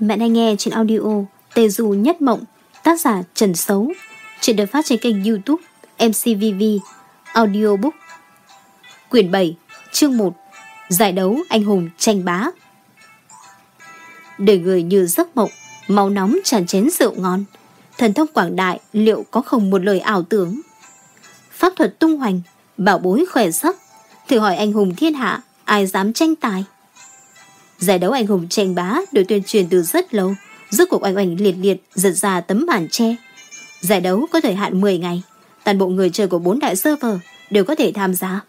Mẹ đang nghe trên audio Tê Du Nhất Mộng, tác giả Trần Sấu. Chuyện được phát trên kênh youtube MCVV Audiobook. Quyển 7, chương 1 Giải đấu anh hùng tranh bá Đời người như giấc mộng, máu nóng tràn chén rượu ngon. Thần thông quảng đại liệu có không một lời ảo tưởng? Pháp thuật tung hoành, bảo bối khỏe sắc. Thử hỏi anh hùng thiên hạ, ai dám tranh tài? Giải đấu anh hùng tranh bá được tuyên truyền từ rất lâu, rốt cuộc oanh oanh liệt liệt giật ra tấm màn che. Giải đấu có thời hạn 10 ngày, toàn bộ người chơi của bốn đại server đều có thể tham gia.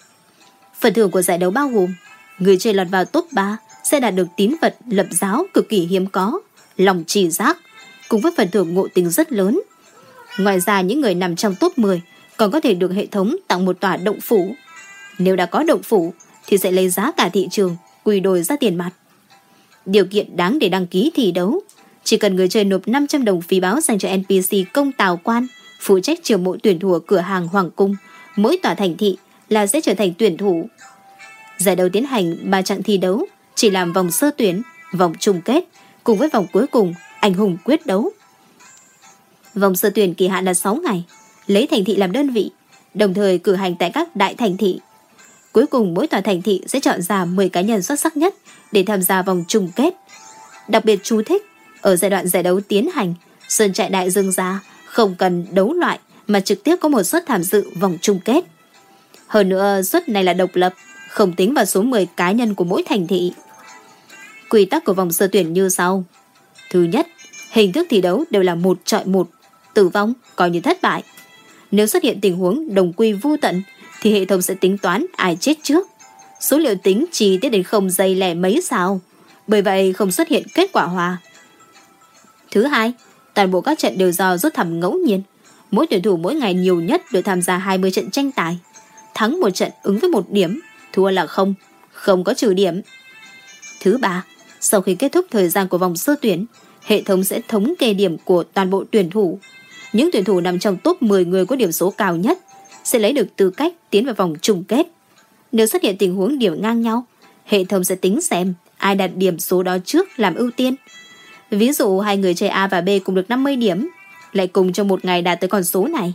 Phần thưởng của giải đấu bao gồm người chơi lọt vào top 3 sẽ đạt được tín vật lập giáo cực kỳ hiếm có, lòng trì giác, cùng với phần thưởng ngộ tính rất lớn. Ngoài ra những người nằm trong top 10 còn có thể được hệ thống tặng một tòa động phủ. Nếu đã có động phủ thì sẽ lấy giá cả thị trường, quy đổi ra tiền mặt. Điều kiện đáng để đăng ký thi đấu. Chỉ cần người chơi nộp 500 đồng phí báo dành cho NPC công tào quan, phụ trách chiều mộ tuyển thủ ở cửa hàng Hoàng Cung, mỗi tòa thành thị là sẽ trở thành tuyển thủ. Giải đấu tiến hành 3 trận thi đấu, chỉ làm vòng sơ tuyển, vòng chung kết, cùng với vòng cuối cùng, anh hùng quyết đấu. Vòng sơ tuyển kỳ hạn là 6 ngày, lấy thành thị làm đơn vị, đồng thời cử hành tại các đại thành thị. Cuối cùng mỗi tòa thành thị sẽ chọn ra 10 cá nhân xuất sắc nhất để tham gia vòng chung kết. Đặc biệt chú thích, ở giai đoạn giải đấu tiến hành, Sơn Trại Đại Dương Gia không cần đấu loại mà trực tiếp có một suất tham dự vòng chung kết. Hơn nữa, suất này là độc lập, không tính vào số 10 cá nhân của mỗi thành thị. Quy tắc của vòng sơ tuyển như sau. Thứ nhất, hình thức thi đấu đều là một trọi một, tử vong coi như thất bại. Nếu xuất hiện tình huống đồng quy vô tận, thì hệ thống sẽ tính toán ai chết trước. Số liệu tính chi tiết đến không giây lẻ mấy sao. Bởi vậy không xuất hiện kết quả hòa. Thứ hai, toàn bộ các trận đều do rút thăm ngẫu nhiên. Mỗi tuyển thủ mỗi ngày nhiều nhất được tham gia 20 trận tranh tài. Thắng một trận ứng với một điểm, thua là không, không có trừ điểm. Thứ ba, sau khi kết thúc thời gian của vòng sơ tuyển, hệ thống sẽ thống kê điểm của toàn bộ tuyển thủ. Những tuyển thủ nằm trong top 10 người có điểm số cao nhất sẽ lấy được tư cách tiến vào vòng chung kết. Nếu xuất hiện tình huống điểm ngang nhau, hệ thống sẽ tính xem ai đạt điểm số đó trước làm ưu tiên. Ví dụ hai người chơi A và B cùng được 50 điểm, lại cùng trong một ngày đạt tới con số này.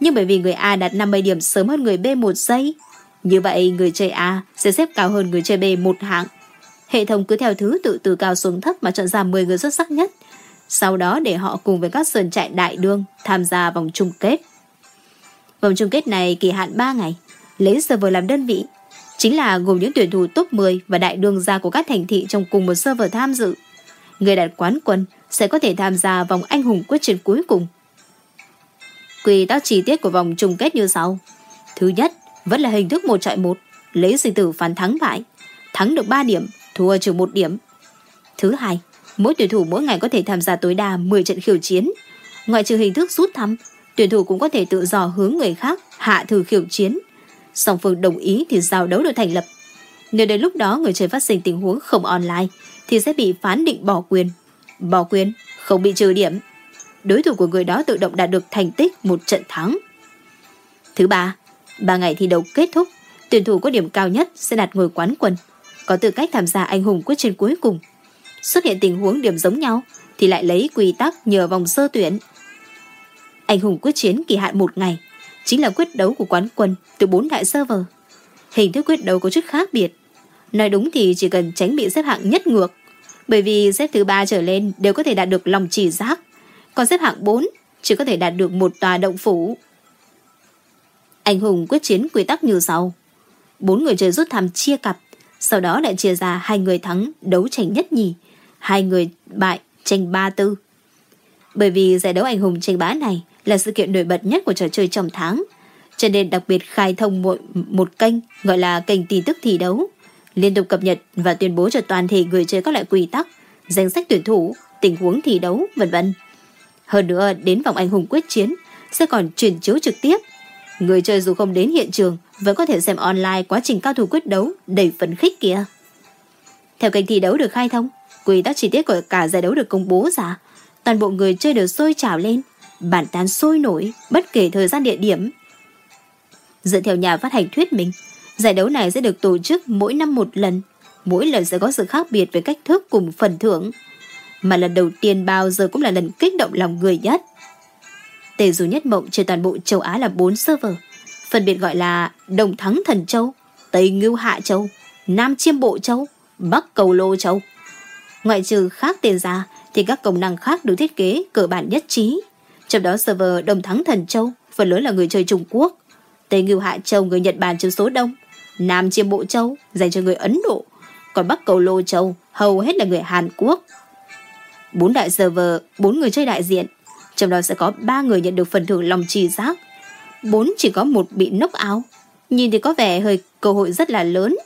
Nhưng bởi vì người A đạt 50 điểm sớm hơn người B một giây, như vậy người chơi A sẽ xếp cao hơn người chơi B một hạng. Hệ thống cứ theo thứ tự từ cao xuống thấp mà chọn ra 10 người xuất sắc nhất. Sau đó để họ cùng với các sườn trại đại đương tham gia vòng chung kết. Vòng chung kết này kỳ hạn 3 ngày, lấy server làm đơn vị, chính là gồm những tuyển thủ top 10 và đại đương gia của các thành thị trong cùng một server tham dự. Người đạt quán quân sẽ có thể tham gia vòng anh hùng quyết chiến cuối cùng. Quy tắc chi tiết của vòng chung kết như sau. Thứ nhất, vẫn là hình thức một trọi một, lấy sinh tử phán thắng bại. Thắng được 3 điểm, thua trừ một điểm. Thứ hai, mỗi tuyển thủ mỗi ngày có thể tham gia tối đa 10 trận khiêu chiến. ngoại trừ hình thức rút thăm, tuyển thủ cũng có thể tự dò hướng người khác hạ thử khiêu chiến. Song phương đồng ý thì giao đấu được thành lập. Nếu đến lúc đó người chơi phát sinh tình huống không online thì sẽ bị phán định bỏ quyền. Bỏ quyền, không bị trừ điểm. Đối thủ của người đó tự động đạt được thành tích một trận thắng. Thứ ba, ba ngày thi đấu kết thúc, tuyển thủ có điểm cao nhất sẽ đạt ngôi quán quân, có tư cách tham gia anh hùng quyết chiến cuối cùng. Xuất hiện tình huống điểm giống nhau thì lại lấy quy tắc nhờ vòng sơ tuyển anh hùng quyết chiến kỳ hạn một ngày, chính là quyết đấu của quán quân từ bốn đại server. Hình thức quyết đấu có chút khác biệt. Nói đúng thì chỉ cần tránh bị xếp hạng nhất ngược, bởi vì xếp thứ ba trở lên đều có thể đạt được lòng chỉ giác, còn xếp hạng 4 chỉ có thể đạt được một tòa động phủ. Anh hùng quyết chiến quy tắc như sau. Bốn người chơi rút thăm chia cặp, sau đó lại chia ra hai người thắng đấu tranh nhất nhì, hai người bại tranh ba tư. Bởi vì giải đấu anh hùng tranh bá này là sự kiện nổi bật nhất của trò chơi trong tháng. Cho nên đặc biệt khai thông một, một kênh gọi là kênh tin tức thi đấu, liên tục cập nhật và tuyên bố cho toàn thể người chơi các loại quy tắc, danh sách tuyển thủ, tình huống thi đấu, vân vân. Hơn nữa, đến vòng anh hùng quyết chiến sẽ còn truyền chiếu trực tiếp. Người chơi dù không đến hiện trường vẫn có thể xem online quá trình cao thủ quyết đấu đầy phấn khích kia. Theo kênh thi đấu được khai thông, quy tắc chi tiết của cả giải đấu được công bố ra, toàn bộ người chơi đều sôi trào lên, bản tán sôi nổi bất kể thời gian địa điểm. Dựa theo nhà phát hành thuyết mình giải đấu này sẽ được tổ chức mỗi năm một lần, mỗi lần sẽ có sự khác biệt về cách thức cùng phần thưởng. mà lần đầu tiên bao giờ cũng là lần kích động lòng người nhất. Tề dù nhất mộng trên toàn bộ châu Á là 4 server, phân biệt gọi là Đồng Thắng Thần Châu, Tây Ngưu Hạ Châu, Nam Chiêm Bộ Châu, Bắc Cầu Lô Châu. Ngoại trừ khác tên ra thì các công năng khác được thiết kế cơ bản nhất trí. Trong đó server Đồng Thắng Thần Châu phần lớn là người chơi Trung Quốc, Tây Ngưu Hạ Châu người Nhật Bản chiếm số đông, Nam Chiêm Bộ Châu dành cho người Ấn Độ, còn Bắc Cầu Lô Châu hầu hết là người Hàn Quốc. Bốn đại server, bốn người chơi đại diện, trong đó sẽ có ba người nhận được phần thưởng lòng trì giác, bốn chỉ có một bị nốc áo. Nhìn thì có vẻ hơi cơ hội rất là lớn,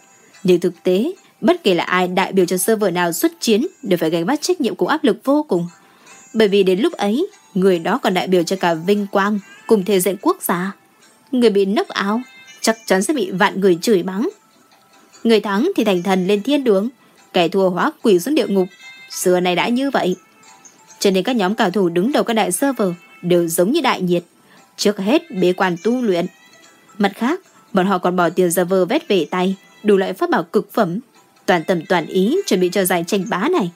nhưng thực tế, bất kể là ai đại biểu cho server nào xuất chiến đều phải gánh vác trách nhiệm cùng áp lực vô cùng. Bởi vì đến lúc ấy, người đó còn đại biểu cho cả vinh quang cùng thế diện quốc gia. Người bị nốc áo chắc chắn sẽ bị vạn người chửi mắng. Người thắng thì thành thần lên thiên đường, kẻ thua hóa quỷ xuống địa ngục. Xưa này đã như vậy. Cho nên các nhóm cao thủ đứng đầu các đại server đều giống như đại nhiệt. Trước hết bế quan tu luyện. Mặt khác, bọn họ còn bỏ tiền ra vơ vét về tay, đủ loại pháp bảo cực phẩm, toàn tâm toàn ý chuẩn bị cho giải tranh bá này.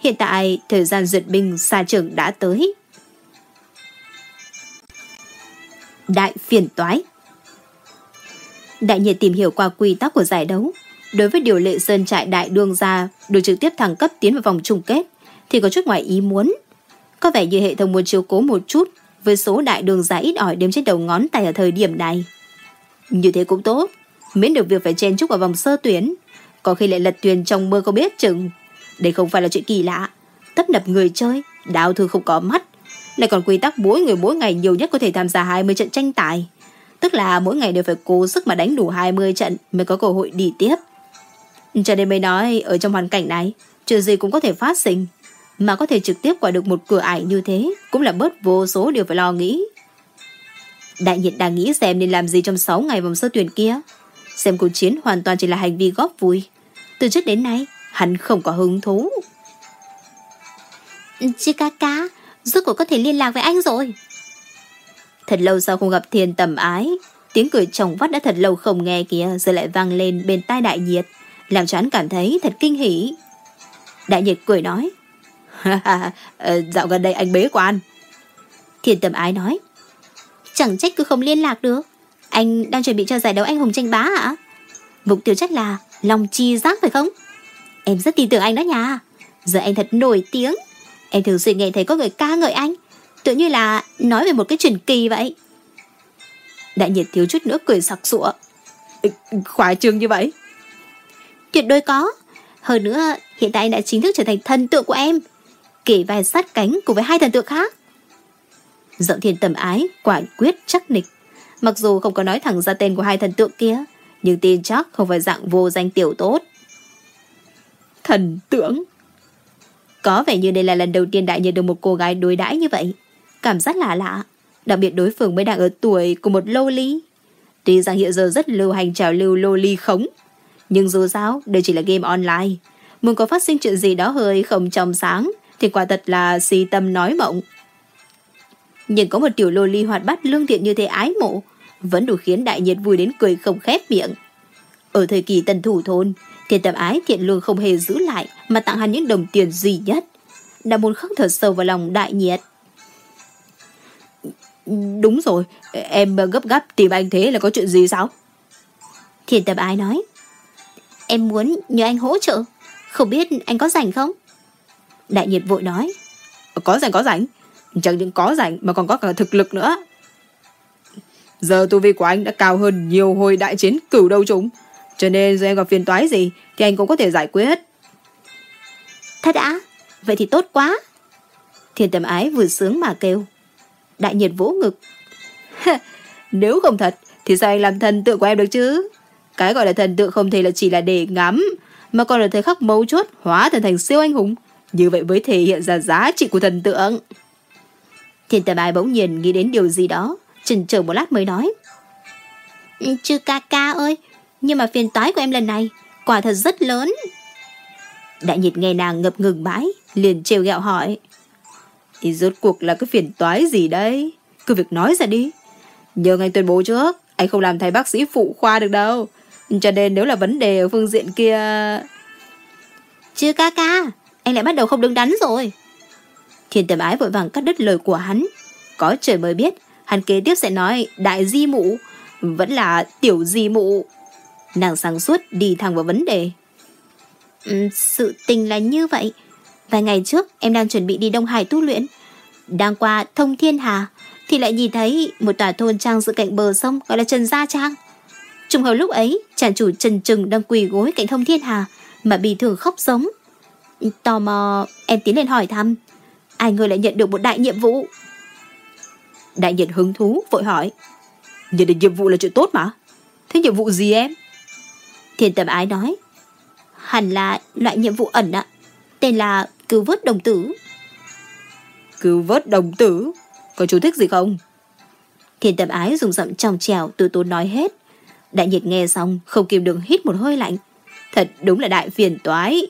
Hiện tại, thời gian duyệt binh xa trường đã tới. Đại phiền toái Đại nhiệt tìm hiểu qua quy tắc của giải đấu. Đối với điều lệ sơn trại đại đương gia được trực tiếp thăng cấp tiến vào vòng chung kết thì có chút ngoài ý muốn. Có vẻ như hệ thống muốn chiếu cố một chút với số đại đường gia ít ỏi đếm trên đầu ngón tay ở thời điểm này. Như thế cũng tốt, miễn được việc phải chen chúc vào vòng sơ tuyến. Có khi lại lật thuyền trong mưa có biết chừng. Đây không phải là chuyện kỳ lạ. Tấp nập người chơi, đào thư không có mắt. Lại còn quy tắc mỗi người mỗi ngày nhiều nhất có thể tham gia 20 trận tranh tài. Tức là mỗi ngày đều phải cố sức mà đánh đủ 20 trận mới có cơ hội đi tiếp. Cho nên mới nói ở trong hoàn cảnh này, chuyện gì cũng có thể phát sinh. Mà có thể trực tiếp qua được một cửa ải như thế cũng là bớt vô số điều phải lo nghĩ. Đại nhiệt đang nghĩ xem nên làm gì trong 6 ngày vòng sơ tuyển kia. Xem cuộc chiến hoàn toàn chỉ là hành vi góp vui. Từ trước đến nay, hắn không có hứng thú. chứ ca ca, rốt cuộc có thể liên lạc với anh rồi. Thật lâu sau không gặp thiên tầm ái, tiếng cười chồng vắt đã thật lâu không nghe kìa giờ lại vang lên bên tai đại nhiệt, làm cho hắn cảm thấy thật kinh hỉ. Đại nhiệt cười nói, ờ, dạo gần đây anh bế quan. Thiên tầm ái nói, chẳng trách cứ không liên lạc được. Anh đang chuẩn bị cho giải đấu anh hùng tranh bá hả? Mục tiêu chắc là lòng chi giác phải không? Em rất tin tưởng anh đó nha. Giờ anh thật nổi tiếng. Em thường xuyên nghe thấy có người ca ngợi anh. Tự như là nói về một cái truyền kỳ vậy. Đại nhiệt thiếu chút nữa cười sặc sụa. Khoái trương như vậy. Tuyệt đối có. Hơn nữa, hiện tại anh đã chính thức trở thành thần tượng của em. Kể vai sát cánh cùng với hai thần tượng khác. Giọng thiên tầm ái, quả quyết chắc nịch. Mặc dù không có nói thẳng ra tên của hai thần tượng kia, nhưng tin chắc không phải dạng vô danh tiểu tốt. Thần tượng có vẻ như đây là lần đầu tiên đại nhận được một cô gái đối đãi như vậy. Cảm giác lạ lạ. Đặc biệt đối phương mới đang ở tuổi của một lô ly. Tuy rằng hiện giờ rất lưu hành trào lưu lô ly khống. Nhưng dù sao, đây chỉ là game online. Muốn có phát sinh chuyện gì đó hơi không trong sáng, thì quả thật là si tâm nói mộng. Nhưng có một tiểu lô ly hoạt bát lương thiện như thế ái mộ, vẫn đủ khiến đại nhiệt vui đến cười không khép miệng. Ở thời kỳ tần thủ thôn, thiên tập ái thiện lương không hề giữ lại mà tặng hắn những đồng tiền duy nhất. Đã muốn khắc thở sâu vào lòng đại nhiệt. Đúng rồi, em gấp gáp tìm anh thế là có chuyện gì sao? Thiền tập ái nói. Em muốn nhờ anh hỗ trợ, không biết anh có rảnh không? Đại nhiệt vội nói. Có rảnh có rảnh, chẳng những có rảnh mà còn có cả thực lực nữa. Giờ tu vi của anh đã cao hơn nhiều hồi đại chiến cửu đâu chúng. Cho nên giờ em gặp phiền toái gì thì anh cũng có thể giải quyết. Thật ạ? Vậy thì tốt quá. Thiên tầm ái vừa sướng mà kêu. Đại nhiệt vỗ ngực. Nếu không thật thì sao anh làm thần tượng của em được chứ? Cái gọi là thần tượng không thể là chỉ là để ngắm mà còn là thời khắc mấu chốt hóa thành thành siêu anh hùng. Như vậy mới thể hiện ra giá trị của thần tượng. Thiên tầm ái bỗng nhiên nghĩ đến điều gì đó chần chờ một lát mới nói. Chứ ca ca ơi, nhưng mà phiền toái của em lần này quả thật rất lớn. Đại nhiệt nghe nàng ngập ngừng mãi, liền trêu ghẹo hỏi. Thì rốt cuộc là cái phiền toái gì đấy? Cứ việc nói ra đi. Nhờ anh tuyên bố trước, anh không làm thầy bác sĩ phụ khoa được đâu. Cho nên nếu là vấn đề ở phương diện kia... Chứ ca ca, anh lại bắt đầu không đứng đắn rồi. Thiên tầm ái vội vàng cắt đứt lời của hắn. Có trời mới biết, hắn kế tiếp sẽ nói đại di mụ, vẫn là tiểu di mụ. Nàng sáng suốt đi thẳng vào vấn đề. Ừ, sự tình là như vậy. Vài ngày trước em đang chuẩn bị đi Đông Hải tu luyện. Đang qua Thông Thiên Hà thì lại nhìn thấy một tòa thôn trang giữa cạnh bờ sông gọi là Trần Gia Trang. Trùng hợp lúc ấy, chàng chủ Trần Trừng đang quỳ gối cạnh Thông Thiên Hà mà bị thường khóc giống. Tò mò, em tiến lên hỏi thăm. Ai ngờ lại nhận được một đại nhiệm vụ. Đại nhiệt hứng thú, vội hỏi. Nhận được nhiệm vụ là chuyện tốt mà. Thế nhiệm vụ gì em? Thiên tâm ái nói. Hẳn là loại nhiệm vụ ẩn ạ. Tên là cứu vớt đồng tử. Cứu vớt đồng tử? Có chú thích gì không? Thiên tâm ái dùng giọng trong trèo từ tốn nói hết. Đại nhiệt nghe xong không kìm được hít một hơi lạnh. Thật đúng là đại phiền toái.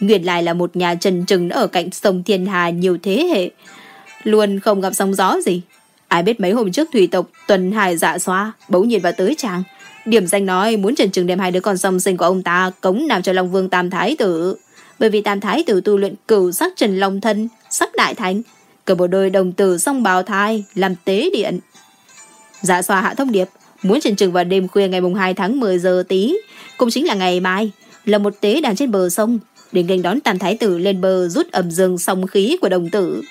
Nguyên lại là một nhà trần trừng ở cạnh sông Thiên Hà nhiều thế hệ. Luôn không gặp sóng gió gì. Ai biết mấy hôm trước thủy tộc tuần hải dạ xoa bỗng nhiên vào tới chàng. Điểm danh nói muốn trần trừng đem hai đứa con song sinh của ông ta cống nằm cho Long Vương Tam Thái Tử. Bởi vì Tam Thái Tử tu luyện cửu sắc trần long thân, sắc đại thánh. Cờ bộ đôi đồng tử song bào thai làm tế điện. Dạ xoa hạ thông điệp muốn trần trừng vào đêm khuya ngày mùng 2 tháng 10 giờ tí, cũng chính là ngày mai, là một tế đàn trên bờ sông, để nghênh đón tam thái tử lên bờ rút ẩm dương song khí của đồng tử.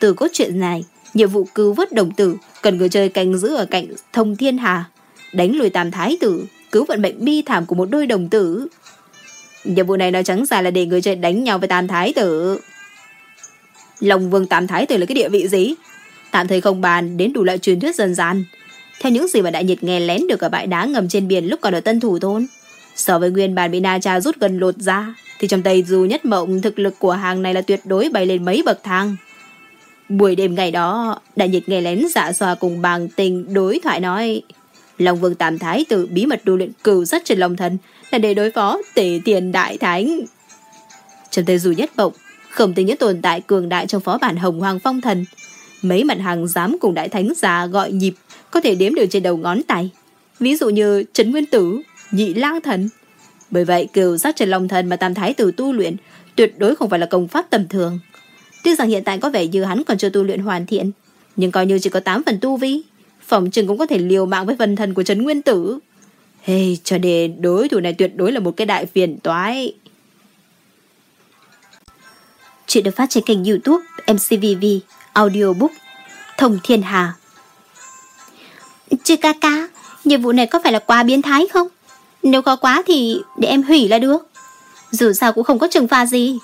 Từ cốt truyện này, nhiệm vụ cứu vớt đồng tử cần người chơi canh giữ ở cạnh thông thiên hà, đánh lùi tam thái tử, cứu vận mệnh bi thảm của một đôi đồng tử. Nhiệm vụ này nói trắng ra là để người chơi đánh nhau với tam thái tử. Long vương tam thái tử là cái địa vị gì? Tạm thời không bàn đến đủ loại truyền thuyết dân gian, theo những gì mà đại nhiệt nghe lén được ở bãi đá ngầm trên biển lúc còn ở Tân Thủ Thôn. So với nguyên bản bị Na Cha rút gần lột ra, thì trong tay dù nhất mộng thực lực của hàng này là tuyệt đối bay lên mấy bậc thang. Buổi đêm ngày đó, đại nhiệt nghe lén dạ xoa cùng bàng tình đối thoại nói Long Vương Tam Thái tự bí mật tu luyện cửu sát trên Long Thần là để đối phó tể tiền đại thánh. Trong Tây Du nhất mộng, không tính những tồn tại cường đại trong phó bản Hồng Hoàng Phong Thần. Mấy mặt hàng dám cùng đại thánh già gọi nhịp có thể đếm được trên đầu ngón tay. Ví dụ như Trấn Nguyên Tử, Nhị Lang Thần. Bởi vậy, cửu sát trên long thần mà Tam Thái Tử tu luyện tuyệt đối không phải là công pháp tầm thường. Tuy rằng hiện tại có vẻ như hắn còn chưa tu luyện hoàn thiện, nhưng coi như chỉ có 8 phần tu vi, phòng chừng cũng có thể liều mạng với phần thần của Trấn Nguyên Tử. Hey, cho nên đối thủ này tuyệt đối là một cái đại phiền toái. Chuyện được phát trên kênh youtube MCVV Audiobook Thông Thiên Hà Chứ ca ca, nhiệm vụ này có phải là quá biến thái không? Nếu có quá thì để em hủy là được. Dù sao cũng không có trừng phạt gì.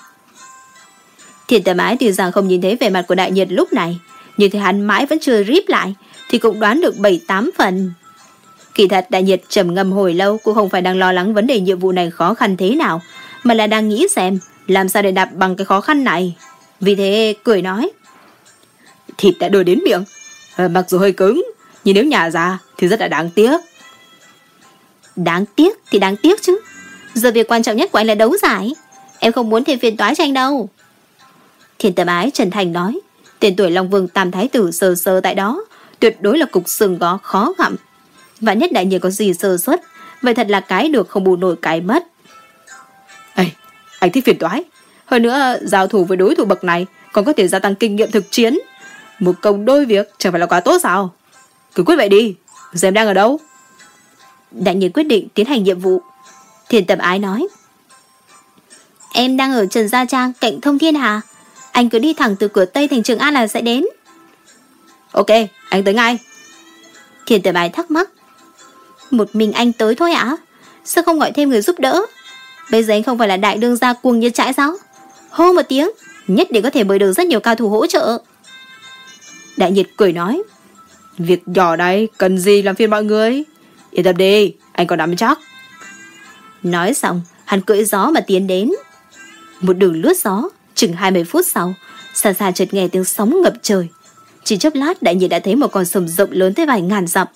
Thiền tầm ái tuy rằng không nhìn thấy vẻ mặt của đại nhiệt lúc này, nhưng thì hắn mãi vẫn chưa rip lại, thì cũng đoán được 7-8 phần. Kỳ thật đại nhiệt trầm ngâm hồi lâu cũng không phải đang lo lắng vấn đề nhiệm vụ này khó khăn thế nào, mà là đang nghĩ xem làm sao để đạp bằng cái khó khăn này. Vì thế cười nói. Thịt đã đưa đến miệng, ờ, mặc dù hơi cứng, nhưng nếu nhả ra thì rất là đáng tiếc. Đáng tiếc thì đáng tiếc chứ. Giờ việc quan trọng nhất của anh là đấu giải. Em không muốn thêm phiền toái cho anh đâu. Thiên tầm ái Trần Thành nói. Tên tuổi Long Vương Tam Thái Tử sờ sờ tại đó. Tuyệt đối là cục sừng gó khó gặm. Và nhất đại nhiên có gì sơ suất. Vậy thật là cái được không bù nổi cái mất. Ê, anh thích phiền toái. Hơn nữa, giao thủ với đối thủ bậc này còn có thể gia tăng kinh nghiệm thực chiến. Một công đôi việc chẳng phải là quá tốt sao? Cứ quyết vậy đi, em đang ở đâu? Đại nhiên quyết định tiến hành nhiệm vụ. Thiền tập ái nói. Em đang ở Trần Gia Trang cạnh Thông Thiên Hà. Anh cứ đi thẳng từ cửa Tây thành Trường An là sẽ đến. Ok, anh tới ngay. Thiền tập ái thắc mắc. Một mình anh tới thôi ạ? Sao không gọi thêm người giúp đỡ? Bây giờ anh không phải là đại đương gia cuồng như trại sao? Hô một tiếng, nhất định có thể mời được rất nhiều cao thủ hỗ trợ. Đại nhiệt cười nói. Việc nhỏ đây, cần gì làm phiền mọi người? Yên tâm đi, anh còn nắm chắc. Nói xong, hắn cưỡi gió mà tiến đến. Một đường lướt gió, chừng 20 phút sau, xa xa chợt nghe tiếng sóng ngập trời. Chỉ chốc lát đại nhiên đã thấy một con sông rộng lớn tới vài ngàn dặm.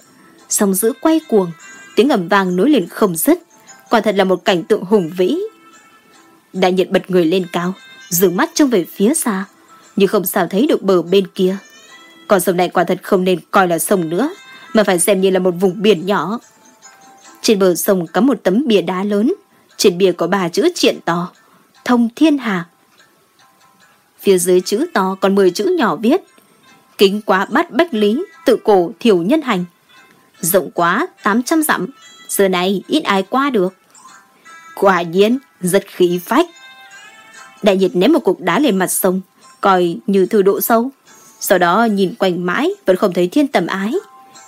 Sông dữ quay cuồng, tiếng ầm vang nối liền không dứt. Quả thật là một cảnh tượng hùng vĩ. Đại nhiệt bật người lên cao, dừng mắt trông về phía xa, nhưng không sao thấy được bờ bên kia. Con sông này quả thật không nên coi là sông nữa, mà phải xem như là một vùng biển nhỏ. Trên bờ sông có một tấm bìa đá lớn, trên bìa có ba chữ triện to. thông thiên hà. Phía dưới chữ to còn 10 chữ nhỏ viết. Kính quá bát bách lý, tự cổ thiểu nhân hành. Rộng quá 800 dặm, giờ này ít ai qua được. Quả nhiên, rất khí phách. Đại nhiệt ném một cục đá lên mặt sông, coi như thư độ sâu. Sau đó nhìn quanh mãi vẫn không thấy thiên tầm ái,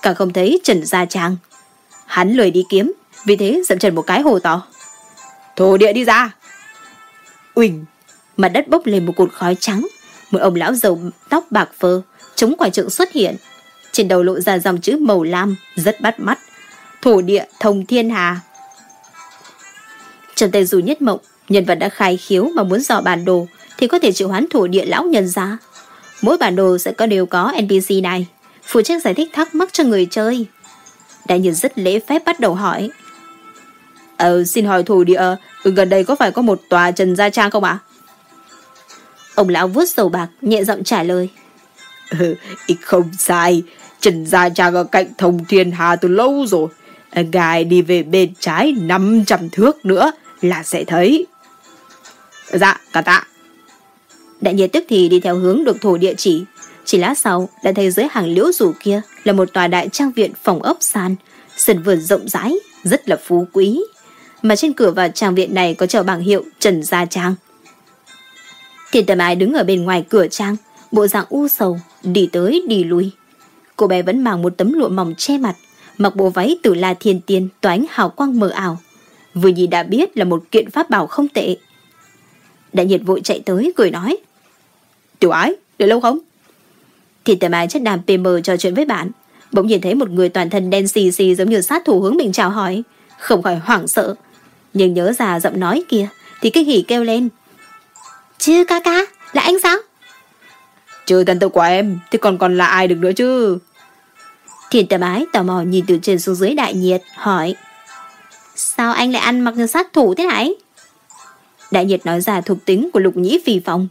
càng không thấy Trần Gia Trang. Hắn lười đi kiếm, vì thế dậm chân một cái hồ to. Thổ địa đi ra! Uỳnh! Mặt đất bốc lên một cột khói trắng, một ông lão dầu tóc bạc phơ, chống quả trượng xuất hiện. Trên đầu lộ ra dòng chữ màu lam, rất bắt mắt. Thổ địa thông thiên hà. trần tay dù nhất mộng, nhân vật đã khai khiếu mà muốn dò bản đồ thì có thể triệu hoán thổ địa lão nhân ra. Mỗi bản đồ sẽ có đều có NPC này, phụ trách giải thích thắc mắc cho người chơi. Đại nhân rất lễ phép bắt đầu hỏi. Ờ, xin hỏi thổ địa, ừ, gần đây có phải có một tòa Trần Gia Trang không ạ? Ông lão vuốt sầu bạc, nhẹ giọng trả lời. Ừ, không sai, Trần Gia Trang ở cạnh thông thiên hà từ lâu rồi. À, ngài đi về bên trái 500 thước nữa là sẽ thấy. Dạ, cả tạ. Đại nhiệt tức thì đi theo hướng được thổ địa chỉ. Chỉ lát sau đã thấy dưới hàng liễu rủ kia là một tòa đại trang viện phòng ốc sàn, sân vườn rộng rãi, rất là phú quý. Mà trên cửa vào trang viện này có treo bảng hiệu Trần Gia Trang. Thiên tầm ái đứng ở bên ngoài cửa trang, bộ dạng u sầu, đi tới đi lui. Cô bé vẫn mang một tấm lụa mỏng che mặt, mặc bộ váy từ la thiên tiên toán hào quang mờ ảo. Vừa nhìn đã biết là một kiện pháp bảo không tệ. Đại nhiệt vội chạy tới cười nói. Tiểu ái, đợi lâu không? Thì tầm ái chất đàm PM trò chuyện với bạn. Bỗng nhìn thấy một người toàn thân đen xì xì giống như sát thủ hướng mình chào hỏi. Không khỏi hoảng sợ. Nhưng nhớ ra giọng nói kia thì kinh hỉ kêu lên. Chứ ca ca, là anh sao? Trừ thần tự của em thì còn còn là ai được nữa chứ? Thiền tầm ái tò mò nhìn từ trên xuống dưới đại nhiệt, hỏi. Sao anh lại ăn mặc như sát thủ thế này? Đại nhiệt nói ra thuộc tính của lục nhĩ phi phòng.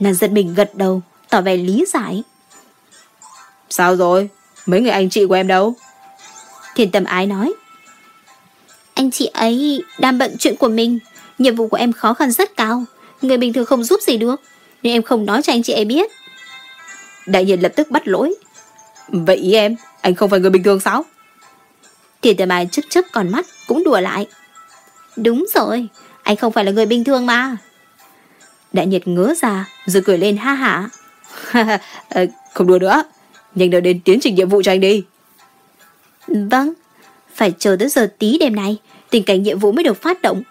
Nàng giật mình gật đầu, tỏ vẻ lý giải. Sao rồi? Mấy người anh chị của em đâu? Thiền tầm ái nói. Anh chị ấy đang bận chuyện của mình. Nhiệm vụ của em khó khăn rất cao. Người bình thường không giúp gì được. Nên em không nói cho anh chị ấy biết. Đại nhiệt lập tức bắt lỗi. Vậy ý em, anh không phải người bình thường sao? Thiên Tề Bái chấp chấp còn mắt cũng đùa lại. Đúng rồi, anh không phải là người bình thường mà. Đại nhiệt ngớ ra rồi cười lên ha hả. Ờ, không đùa nữa, nhanh đợi đến tiến trình nhiệm vụ cho anh đi. Vâng, phải chờ tới giờ tí đêm nay, tình cảnh nhiệm vụ mới được phát động.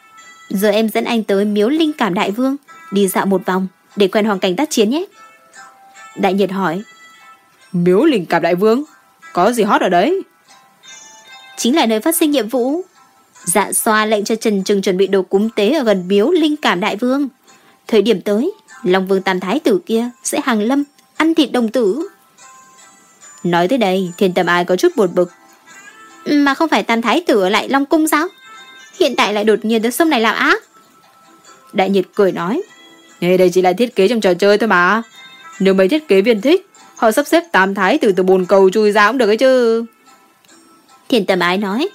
Giờ em dẫn anh tới miếu linh cảm đại vương, đi dạo một vòng để quen hoàn cảnh tác chiến nhé. Đại nhiệt hỏi. Miếu linh cảm đại vương? Có gì hot ở đấy? Chính là nơi phát sinh nhiệm vụ. Dạ xoa lệnh cho Trần Trừng chuẩn bị đồ cúng tế ở gần miếu linh cảm đại vương. Thời điểm tới, Long Vương Tam Thái tử kia sẽ hàng lâm, ăn thịt đồng tử. Nói tới đây, thiên tâm ai có chút buồn bực. Mà không phải Tam Thái tử ở lại Long Cung sao? Hiện tại lại đột nhiên tới sông này làm ác. Đại nhiệt cười nói. Đây, đây chỉ là thiết kế trong trò chơi thôi mà. Nếu mấy thiết kế viên thích, họ sắp xếp tam thái từ từ bồn cầu chui ra cũng được ấy chứ. Thiền tầm ái nói.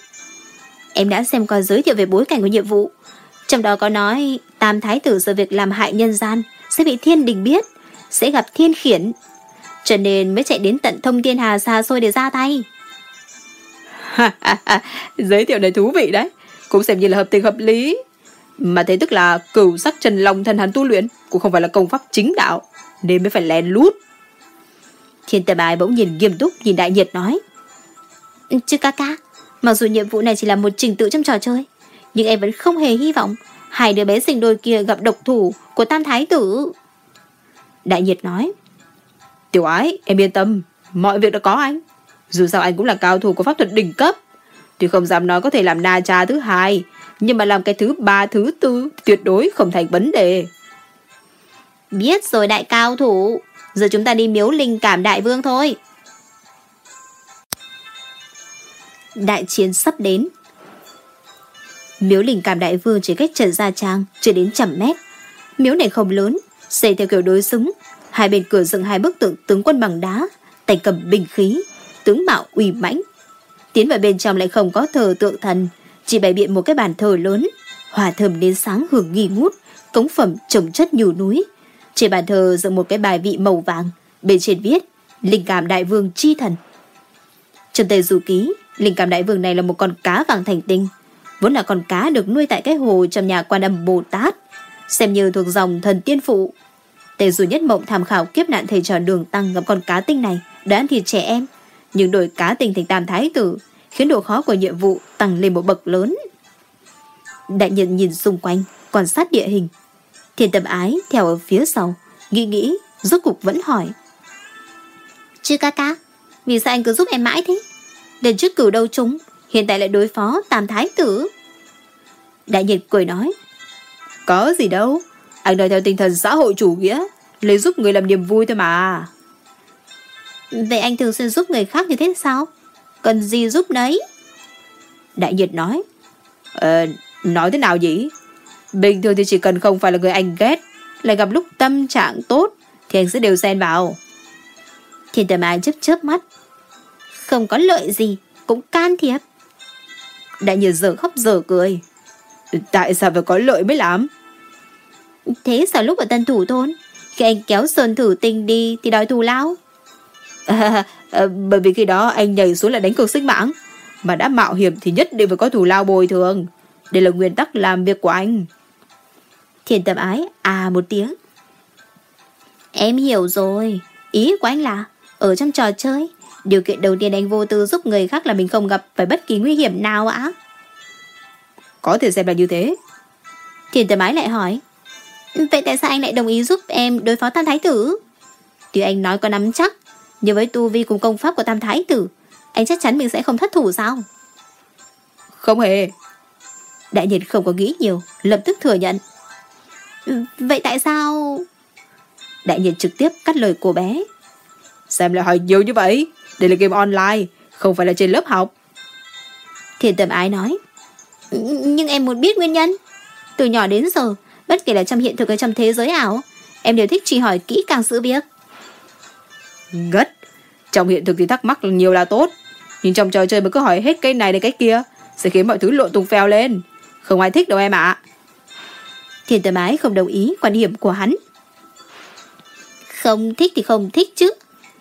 Em đã xem qua giới thiệu về bối cảnh của nhiệm vụ. Trong đó có nói tam thái tử do việc làm hại nhân gian sẽ bị thiên đình biết, sẽ gặp thiên khiển. Cho nên mới chạy đến tận thông thiên hà xa xôi để ra tay. giới thiệu này thú vị đấy. Cũng xem như là hợp tình hợp lý. Mà thế tức là cửu sắc trần long thân hắn tu luyện cũng không phải là công pháp chính đạo nên mới phải lén lút. Thiên tà bài bỗng nhìn nghiêm túc nhìn đại nhiệt nói. Chứ ca ca, mặc dù nhiệm vụ này chỉ là một trình tự trong trò chơi, nhưng em vẫn không hề hy vọng hai đứa bé sinh đôi kia gặp độc thủ của tam thái tử. Đại nhiệt nói. Tiểu ái, em yên tâm, mọi việc đã có anh. Dù sao anh cũng là cao thủ của pháp thuật đỉnh cấp. Tuy không dám nói có thể làm na cha thứ hai, nhưng mà làm cái thứ ba, thứ tư tuyệt đối không thành vấn đề. Biết rồi đại cao thủ, giờ chúng ta đi miếu linh cảm đại vương thôi. Đại chiến sắp đến. Miếu linh cảm đại vương chỉ cách Trần Gia Trang chưa đến trăm mét. Miếu này không lớn, xây theo kiểu đối xứng. Hai bên cửa dựng hai bức tượng tướng quân bằng đá, tay cầm bình khí, tướng mạo uy mãnh. Tiến vào bên trong lại không có thờ tượng thần, chỉ bày biện một cái bàn thờ lớn, hòa thơm đến sáng hưởng nghi ngút, cống phẩm trồng chất nhiều núi. Trên bàn thờ dựng một cái bài vị màu vàng, bên trên viết Linh cảm đại vương chi thần. Trong tề du ký, linh cảm đại vương này là một con cá vàng thành tinh, vốn là con cá được nuôi tại cái hồ trong nhà quan âm Bồ Tát, xem như thuộc dòng thần tiên phụ. Tề du nhất mộng tham khảo kiếp nạn thầy trò đường tăng gặp con cá tinh này đã ăn thịt trẻ em, nhưng đổi cá tinh thành tam thái tử, khiến độ khó của nhiệm vụ tăng lên một bậc lớn. Đại nhân nhìn xung quanh, quan sát địa hình. Thiên tâm ái theo ở phía sau, nghĩ nghĩ, rốt cục vẫn hỏi. Chứ ca ca, vì sao anh cứ giúp em mãi thế? Lần trước cử đâu chúng, hiện tại lại đối phó tam thái tử. Đại nhiệt cười nói. Có gì đâu, anh nói theo tinh thần xã hội chủ nghĩa, lấy giúp người làm niềm vui thôi mà. Vậy anh thường xuyên giúp người khác như thế sao? Cần gì giúp đấy? Đại nhiệt nói. Ờ, nói thế nào nhỉ? Bình thường thì chỉ cần không phải là người anh ghét, lại gặp lúc tâm trạng tốt, thì anh sẽ đều xen vào. Thiên tầm ai chớp chớp mắt. Không có lợi gì, cũng can thiệp. Đại nhiệt giờ khóc giờ cười. Tại sao phải có lợi mới làm? Thế sao lúc ở tân thủ thôn, khi anh kéo sơn thử tinh đi thì đòi thù lao? À, à, bởi vì khi đó anh nhảy xuống là đánh cược sinh mạng. Mà đã mạo hiểm thì nhất định phải có thù lao bồi thường. Đây là nguyên tắc làm việc của anh. Thiên tâm ái à một tiếng. Em hiểu rồi. Ý của anh là ở trong trò chơi, điều kiện đầu tiên anh vô tư giúp người khác là mình không gặp phải bất kỳ nguy hiểm nào ạ. Có thể xem là như thế. Thiên tâm ái lại hỏi. Vậy tại sao anh lại đồng ý giúp em đối phó tam thái tử? Tuy anh nói có nắm chắc, nhưng với tu vi cùng công pháp của tam thái tử, anh chắc chắn mình sẽ không thất thủ sao? Không hề. Đại nhiệt không có nghĩ nhiều, lập tức thừa nhận. Vậy tại sao... Đại nhiệt trực tiếp cắt lời cô bé. Xem lại hỏi nhiều như vậy. Đây là game online, không phải là trên lớp học. Thiên tâm ái nói. Nhưng em muốn biết nguyên nhân. Từ nhỏ đến giờ, bất kể là trong hiện thực hay trong thế giới ảo, em đều thích truy hỏi kỹ càng sự việc. Ngất. Trong hiện thực thì thắc mắc nhiều là tốt. Nhưng trong trò chơi mà cứ hỏi hết cái này đến cái kia, sẽ khiến mọi thứ lộn tung phèo lên. Không ai thích đâu em ạ. Thiên tâm ái không đồng ý quan điểm của hắn. Không thích thì không thích chứ.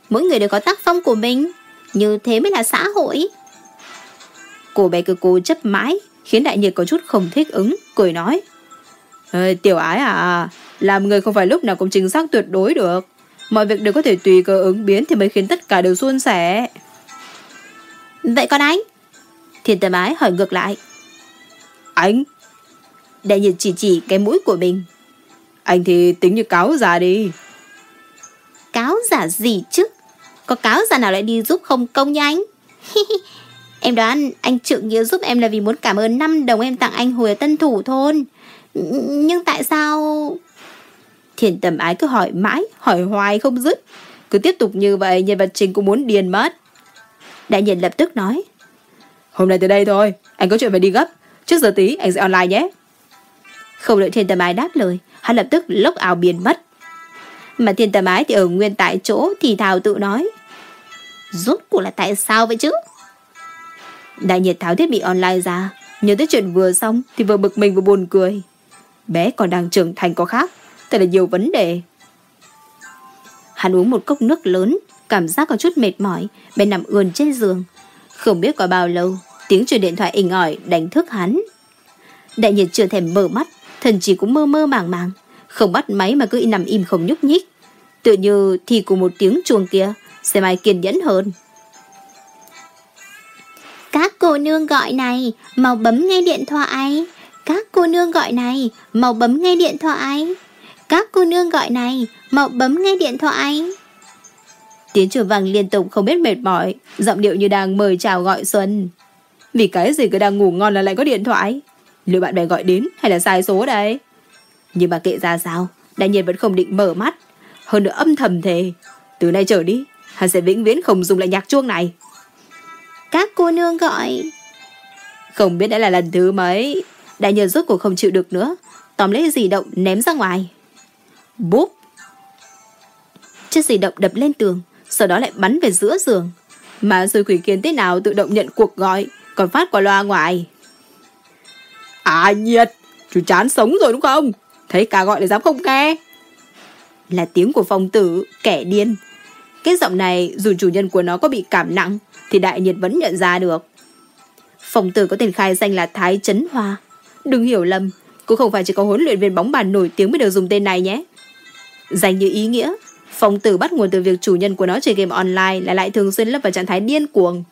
Mỗi người đều có tác phong của mình. Như thế mới là xã hội. Cô bé cứ cố chấp mãi, khiến đại nhiệt có chút không thích ứng, cười nói. Ê, tiểu ái à, làm người không phải lúc nào cũng chính xác tuyệt đối được. Mọi việc đều có thể tùy cơ ứng biến thì mới khiến tất cả đều suôn sẻ. Vậy còn anh? Thiên tâm ái hỏi ngược lại. Anh? Đại nhiệt chỉ chỉ cái mũi của mình. Anh thì tính như cáo già đi. Cáo giả gì chứ? Có cáo giả nào lại đi giúp không công như anh? em đoán anh trượng nghĩa giúp em là vì muốn cảm ơn 5 đồng em tặng anh hồi ở Tân Thủ Thôn. Nhưng tại sao... Thiền tầm ái cứ hỏi mãi, hỏi hoài không dứt. Cứ tiếp tục như vậy nhân vật chính cũng muốn điền mất. Đại nhân lập tức nói. Hôm nay từ đây thôi, anh có chuyện phải đi gấp. Trước giờ tí anh sẽ online nhé. Không đợi thiên tầm ái đáp lời, hắn lập tức lốc ảo biến mất. Mà thiên tầm ái thì ở nguyên tại chỗ thì thào tự nói. Rốt cuộc là tại sao vậy chứ? Đại nhiệt tháo thiết bị online ra, nhớ tới chuyện vừa xong thì vừa bực mình vừa buồn cười. Bé còn đang trưởng thành có khác, thật là nhiều vấn đề. Hắn uống một cốc nước lớn, cảm giác có chút mệt mỏi, bên nằm ườn trên giường. Không biết qua bao lâu, tiếng chuông điện thoại inh ỏi đánh thức hắn. Đại nhiệt chưa thèm mở mắt, thần chỉ cũng mơ mơ màng màng, không bắt máy mà cứ nằm im không nhúc nhích. Tự như thì cùng một tiếng chuông kia, xem ai kiên nhẫn hơn. Các cô nương gọi này, mau bấm nghe điện thoại. Các cô nương gọi này, mau bấm nghe điện thoại. Các cô nương gọi này, mau bấm nghe điện thoại. Tiếng chuông vang liên tục không biết mệt mỏi, giọng điệu như đang mời chào gọi Xuân. Vì cái gì cứ đang ngủ ngon là lại có điện thoại? Liệu bạn bè gọi đến hay là sai số đây? Nhưng mà kệ ra sao, đại nhiên vẫn không định mở mắt. Hơn nữa âm thầm thề. Từ nay trở đi, hắn sẽ vĩnh viễn không dùng lại nhạc chuông này. Các cô nương gọi. Không biết đã là lần thứ mấy. Đại nhân rốt cuộc không chịu được nữa. Tóm lấy di động ném ra ngoài. Búp. Chiếc di động đập lên tường, sau đó lại bắn về giữa giường. Mà rồi quỷ kiến thế nào tự động nhận cuộc gọi, còn phát qua loa ngoài. À nhiệt, chú chán sống rồi đúng không? Thấy cả gọi là dám không nghe. Là tiếng của phong tử, kẻ điên. Cái giọng này dù chủ nhân của nó có bị cảm nặng thì đại nhiệt vẫn nhận ra được. Phong tử có tên khai danh là Thái Trấn Hoa. Đừng hiểu lầm, cũng không phải chỉ có huấn luyện viên bóng bàn nổi tiếng mới được dùng tên này nhé dành như ý nghĩa, phong tử bắt nguồn từ việc chủ nhân của nó chơi game online là lại thường xuyên lấp vào trạng thái điên cuồng.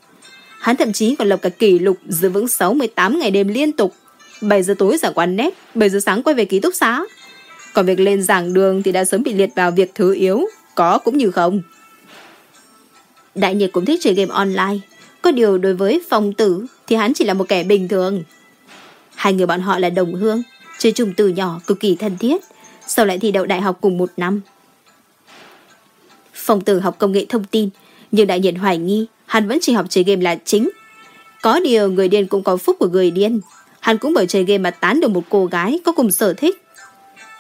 Hắn thậm chí còn lập cả kỷ lục giữ vững 68 ngày đêm liên tục. 7 giờ tối giảng quán nét, 7 giờ sáng quay về ký túc xá. Còn việc lên giảng đường thì đã sớm bị liệt vào việc thứ yếu, có cũng như không. Đại nhiệt cũng thích chơi game online. Có điều đối với phong tử thì hắn chỉ là một kẻ bình thường. Hai người bọn họ là đồng hương, chơi chung từ nhỏ cực kỳ thân thiết, sau lại thi đậu đại học cùng một năm. Phong tử học công nghệ thông tin, nhưng đại nhiên hoài nghi hắn vẫn chỉ học chơi game là chính. Có điều người điên cũng có phúc của người điên. Hắn cũng bởi chơi game mà tán được một cô gái có cùng sở thích.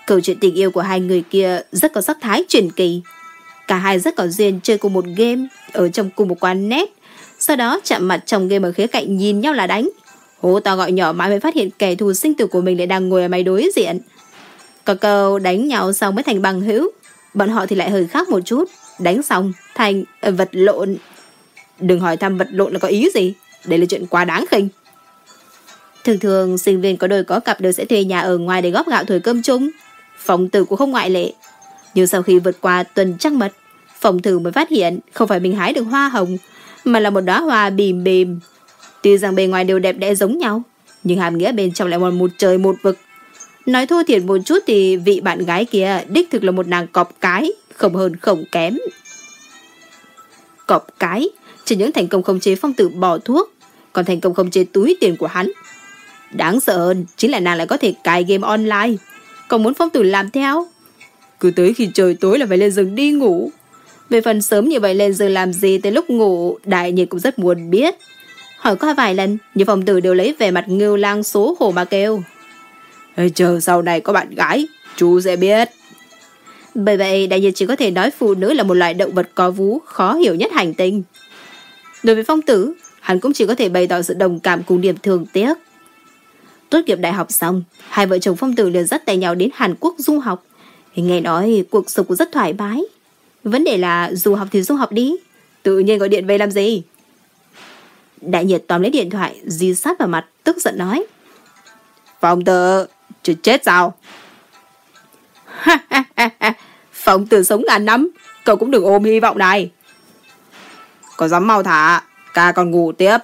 Câu chuyện tình yêu của hai người kia rất có sắc thái truyền kỳ. Cả hai rất có duyên chơi cùng một game ở trong cùng một quán net. Sau đó chạm mặt trong game ở khía cạnh nhìn nhau là đánh. Hố to gọi nhỏ mãi mới phát hiện kẻ thù sinh tử của mình lại đang ngồi ở máy đối diện. Có câu đánh nhau xong mới thành bằng hữu. Bọn họ thì lại hơi khác một chút. Đánh xong thành ờ, vật lộn. Đừng hỏi thăm vật lộn là có ý gì. Đây là chuyện quá đáng khinh. Thường thường sinh viên có đôi có cặp đều sẽ thuê nhà ở ngoài để góp gạo thổi cơm chung. Phòng tử cũng không ngoại lệ. Nhưng sau khi vượt qua tuần trăng mật, phòng thử mới phát hiện không phải mình hái được hoa hồng, mà là một đóa hoa bìm bìm. Tuy rằng bề ngoài đều đẹp đẽ giống nhau, nhưng hàm nghĩa bên trong lại một một trời một vực. Nói thô thiệt một chút thì vị bạn gái kia đích thực là một nàng cọp cái, không hơn không kém. Cọp cái, chỉ những thành công không chế phong tử bỏ thuốc, còn thành công không chế túi tiền của hắn. Đáng sợ hơn chính là nàng lại có thể cài game online, còn muốn phong tử làm theo. Cứ tới khi trời tối là phải lên giường đi ngủ. Về phần sớm như vậy lên giường làm gì tới lúc ngủ, đại nhiệt cũng rất muốn biết. Hỏi qua vài lần, nhưng phong tử đều lấy về mặt ngưu lang số hổ mà kêu. Chờ sau này có bạn gái, chú sẽ biết. Bởi vậy, đại nhiệt chỉ có thể nói phụ nữ là một loại động vật có vú khó hiểu nhất hành tinh. Đối với phong tử, hắn cũng chỉ có thể bày tỏ sự đồng cảm cùng điểm thường tiếc. Tốt nghiệp đại học xong, hai vợ chồng phong tử liền dắt tay nhau đến Hàn Quốc du học. Nghe nói cuộc sống cũng rất thoải mái. Vấn đề là du học thì du học đi. Tự nhiên gọi điện về làm gì? Đại nhiệt tóm lấy điện thoại, di sát vào mặt, tức giận nói. Phong tử, chứ chết sao? Phong tử sống ngàn năm, cậu cũng đừng ôm hy vọng này. Có dám mau thả, ca còn ngủ tiếp.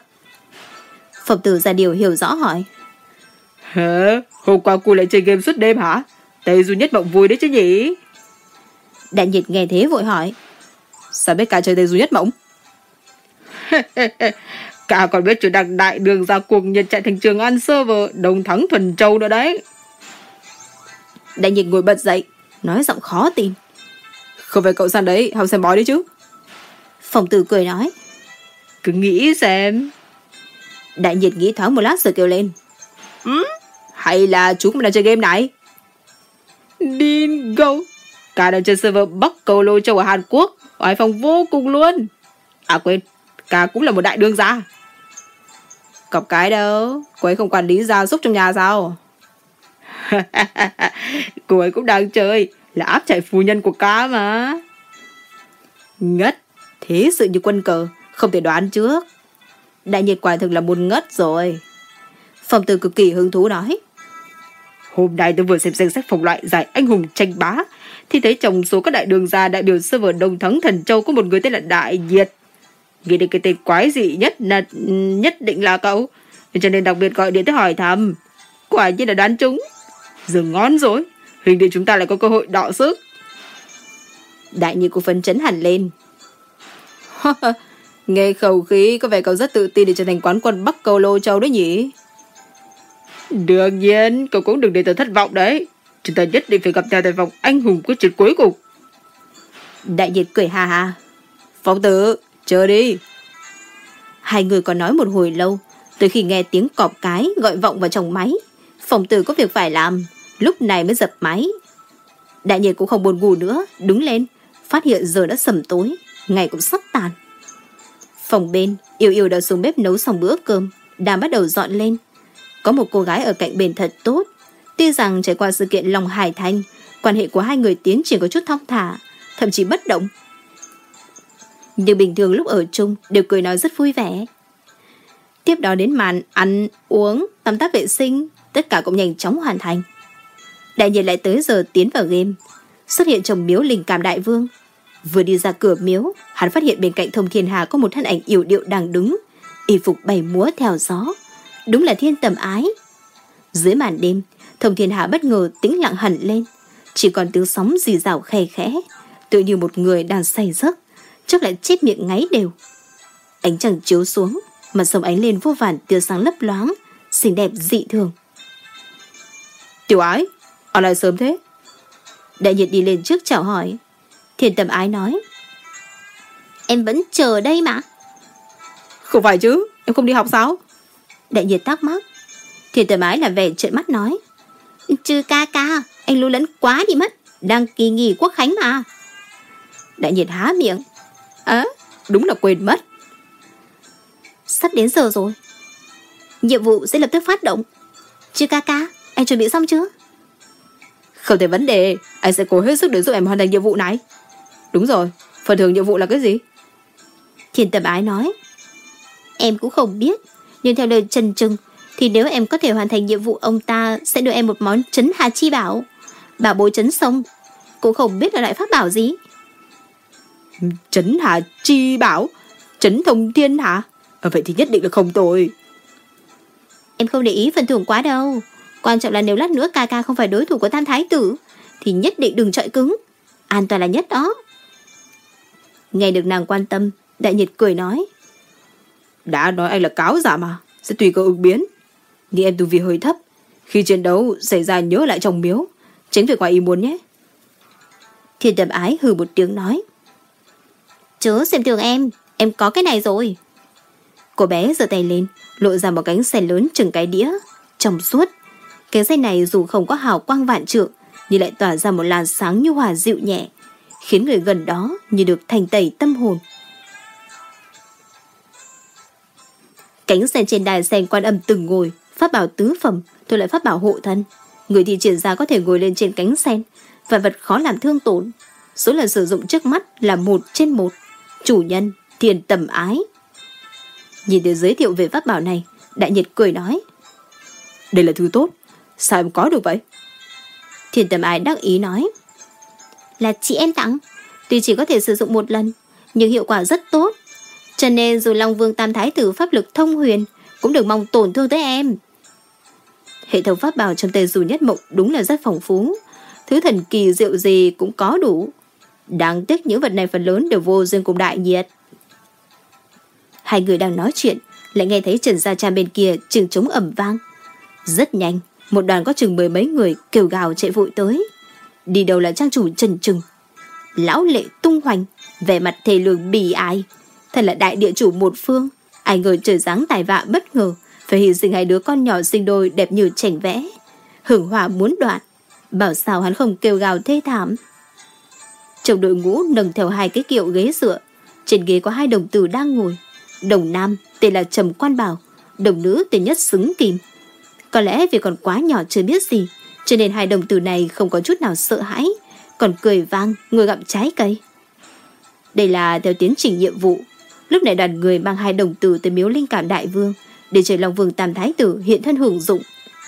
Phong tử ra điều hiểu rõ hỏi. Hả? Hôm qua cô lại chơi game suốt đêm hả? Tây Du Nhất Mộng vui đấy chứ nhỉ? Đại nhiệt nghe thế vội hỏi. Sao biết cả chơi Tây Du Nhất Mộng? cả còn biết chuyện đằng đại đường ra cuộc nhật chạy thành trường ăn server đồng thắng thuần châu nữa đấy. Đại nhiệt ngồi bật dậy, nói giọng khó tin. Không phải cậu sang đấy, học xem bói đấy chứ. Phòng tử cười nói. Cứ nghĩ xem. Đại nhiệt nghĩ thoáng một lát rồi kêu lên. Ừ, hay là chú cũng đang chơi game này? Dingo. Cả đang chơi server Bắc Cầu Lô Châu ở Hàn Quốc. Oai phong vô cùng luôn. À quên, cả cũng là một đại đương gia. Cọc cái đâu, cô ấy không quản lý gia súc trong nhà sao? cô ấy cũng đang chơi, là áp chạy phu nhân của cá mà. Ngất, thế sự như quân cờ, không thể đoán trước. Đại nhiệt quả thực là một ngất rồi. Phòng tử cực kỳ hứng thú nói. Hôm nay tôi vừa xem danh sách phòng loại giải anh hùng tranh bá, thì thấy trong số các đại đường gia đại biểu server Đông Thắng Thần Châu có một người tên là Đại nhiệt Nghĩ đến cái tên quái dị nhất là nhất định là cậu, cho nên đặc biệt gọi điện tới hỏi thăm. Quả nhiên là đoán trúng Dừng ngon rồi, hình như chúng ta lại có cơ hội đọ sức. Đại như của phấn chấn hẳn lên. Nghe khẩu khí có vẻ cậu rất tự tin để trở thành quán quân Bắc Cầu Lô Châu đấy nhỉ? Đương nhiên, cậu cũng đừng để tớ thất vọng đấy. Chúng ta nhất định phải gặp nhau tại vòng anh hùng quyết chiến cuối cùng. Đại nhiệt cười hà hà. Phong tử, chờ đi. Hai người còn nói một hồi lâu, tới khi nghe tiếng cọp cái gọi vọng vào trong máy. Phong tử có việc phải làm, lúc này mới dập máy. Đại nhiệt cũng không buồn ngủ nữa, đứng lên, phát hiện giờ đã sầm tối, ngày cũng sắp tàn. Phòng bên, yêu yêu đã xuống bếp nấu xong bữa cơm, đang bắt đầu dọn lên. Có một cô gái ở cạnh bên thật tốt, Tuy rằng trải qua sự kiện lòng hải thanh, quan hệ của hai người tiến triển có chút thong thả, thậm chí bất động. Nhưng bình thường lúc ở chung đều cười nói rất vui vẻ. Tiếp đó đến màn ăn, uống, tắm táp vệ sinh, tất cả cũng nhanh chóng hoàn thành. Đại nhiên lại tới giờ tiến vào game, xuất hiện trong miếu linh cảm đại vương. Vừa đi ra cửa miếu, hắn phát hiện bên cạnh thông thiên hà có một thân ảnh yểu điệu đang đứng, y phục bày múa theo gió. Đúng là thiên tầm ái. Dưới màn đêm, thông thiên hà bất ngờ tĩnh lặng hẳn lên, chỉ còn tiếng sóng rì rào khe khẽ, tự như một người đang say giấc, Chắc lại chết miệng ngáy đều. Ánh trăng chiếu xuống, mặt sông ánh lên vô vàn tia sáng lấp loáng, xinh đẹp dị thường. Tiểu ái, ở lại sớm thế. Đại nhiệt đi lên trước chào hỏi. Thiên tầm ái nói. Em vẫn chờ đây mà. Không phải chứ, em không đi học sao? Đại nhiệt tắc mắc. Thiên tầm ái là vẻ trợn mắt nói. Chứ ca ca, anh lưu lẫn quá đi mất. Đang kỳ nghỉ quốc khánh mà. Đại nhiệt há miệng. Á, đúng là quên mất. Sắp đến giờ rồi. Nhiệm vụ sẽ lập tức phát động. Chứ ca ca, anh chuẩn bị xong chưa? Không thể vấn đề, anh sẽ cố hết sức để giúp em hoàn thành nhiệm vụ này. Đúng rồi, phần thưởng nhiệm vụ là cái gì? Thiên tập ái nói. Em cũng không biết, nhưng theo lời Trần Trừng, thì nếu em có thể hoàn thành nhiệm vụ ông ta sẽ đưa em một món chấn hà chi bảo. Bảo bối chấn sông, cũng không biết là loại pháp bảo gì. Chấn hà chi bảo? Chấn thông thiên hả? À, vậy thì nhất định là không tồi. Em không để ý phần thưởng quá đâu. Quan trọng là nếu lát nữa ca ca không phải đối thủ của tam thái tử Thì nhất định đừng trọi cứng. An toàn là nhất đó. Nghe được nàng quan tâm Đại nhiệt cười nói. Đã nói anh là cáo giả mà Sẽ tùy cơ ứng biến. Nghĩ em tu vi hơi thấp Khi chiến đấu xảy ra nhớ lại trong miếu Tránh việc ngoài ý muốn nhé. Thiên tầm ái hừ một tiếng nói. Chớ xem thường em Em có cái này rồi. Cô bé giơ tay lên Lộ ra một cánh xe lớn chừng cái đĩa Trong suốt cái dây này dù không có hào quang vạn trượng, nhưng lại tỏa ra một làn sáng như hòa dịu nhẹ, khiến người gần đó như được thành tẩy tâm hồn. Cánh sen trên đài sen quan âm từng ngồi, pháp bảo tứ phẩm, thôi lại pháp bảo hộ thân. Người thì triển ra có thể ngồi lên trên cánh sen, và vật khó làm thương tổn. Số lần sử dụng trước mắt là một trên một. Chủ nhân, thiền tầm ái. Nhìn được giới thiệu về pháp bảo này, đại nhiệt cười nói. Đây là thứ tốt, Sao em có được vậy? Thiên tầm ái đắc ý nói. Là chị em tặng. Tuy chỉ có thể sử dụng một lần, nhưng hiệu quả rất tốt. Cho nên dù Long Vương Tam Thái Tử pháp lực thông huyền, cũng đừng mong tổn thương tới em. Hệ thống pháp bảo trong tề dù nhất mộng đúng là rất phong phú. Thứ thần kỳ diệu gì cũng có đủ. Đáng tiếc những vật này phần lớn đều vô duyên cùng đại nhiệt. Hai người đang nói chuyện, lại nghe thấy Trần Gia Cha bên kia trường trống ẩm vang. Rất nhanh, một đoàn có chừng mười mấy người kêu gào chạy vội tới. Đi đầu là trang chủ Trần Trừng. Lão lệ tung hoành, vẻ mặt thề lường bì ai. Thật là đại địa chủ một phương. Ai ngờ trời dáng tài vạ bất ngờ, phải hy sinh hai đứa con nhỏ sinh đôi đẹp như chảnh vẽ. Hưởng hòa muốn đoạn, bảo sao hắn không kêu gào thê thảm. Trong đội ngũ nâng theo hai cái kiệu ghế dựa, trên ghế có hai đồng tử đang ngồi. Đồng nam tên là Trầm Quan Bảo, đồng nữ tên nhất xứng kìm. Có lẽ vì còn quá nhỏ chưa biết gì, cho nên hai đồng tử này không có chút nào sợ hãi, còn cười vang, ngồi gặm trái cây. Đây là theo tiến trình nhiệm vụ. Lúc này đoàn người mang hai đồng tử tới miếu linh cảm đại vương, để trời lòng vương tam thái tử hiện thân hưởng dụng.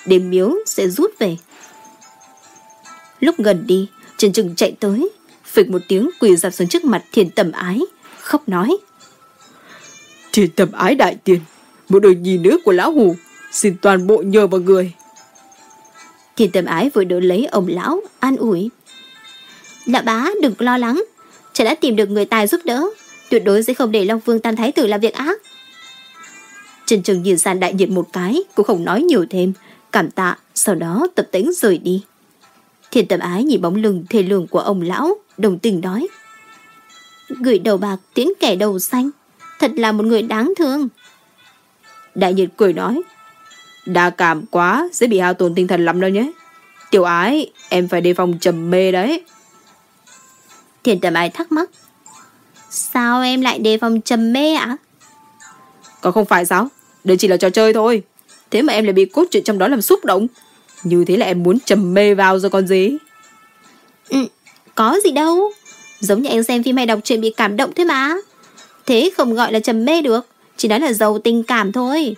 Đến miếu sẽ rút về. Lúc gần đi, Trần Trừng chạy tới, phịch một tiếng quỳ dạp xuống trước mặt thiền tầm ái, khóc nói. Thiền tầm ái đại tiền, một đời nhi nữ của lão hù, Xin toàn bộ nhờ vào người. Thiên tâm ái vừa đỡ lấy ông lão An ủi. Lão bá đừng lo lắng, sẽ đã tìm được người tài giúp đỡ. Tuyệt đối sẽ không để Long Vương Tam Thái Tử làm việc ác. Trần Trường nhìn sàn đại nhiệt một cái Cũng không nói nhiều thêm. Cảm tạ Sau đó tập tĩnh rời đi. Thiên tâm ái nhìn bóng lưng thề lường của ông lão Đồng tình nói. Gửi đầu bạc tiến kẻ đầu xanh Thật là một người đáng thương. Đại nhiệt cười nói. Đa cảm quá Sẽ bị hao tổn tinh thần lắm đâu nhé. Tiểu ái em phải đề phòng trầm mê đấy. Thiền tầm ái thắc mắc. Sao em lại đề phòng trầm mê ạ? Còn không phải sao? Đây chỉ là trò chơi thôi. Thế mà em lại bị cốt truyện trong đó làm xúc động. Như thế là em muốn trầm mê vào rồi còn gì? Ừ, Có gì đâu. Giống như anh xem phim hay đọc truyện bị cảm động thôi mà. Thế không gọi là trầm mê được Chỉ nói là giàu tình cảm thôi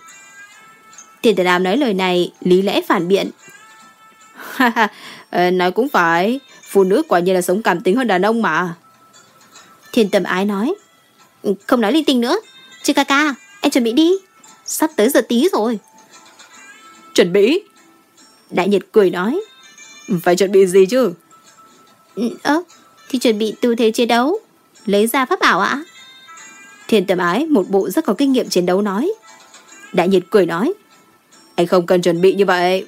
Tiền tử đàm nói lời này Lý lẽ phản biện. Ờ, Nói cũng phải Phụ nữ quả nhiên là sống cảm tính hơn đàn ông mà. Thiên tâm ái nói ừ, Không nói linh tinh nữa. Chứ ca ca anh chuẩn bị đi. Sắp tới giờ tí rồi. Chuẩn bị? Đại Nhật cười nói Phải chuẩn bị gì chứ? Ừ, Ơ Thì chuẩn bị tư thế chiến đấu Lấy ra pháp bảo ạ. Thiên tâm ái một bộ rất có kinh nghiệm chiến đấu nói. Đại Nhật cười nói anh không cần chuẩn bị như vậy.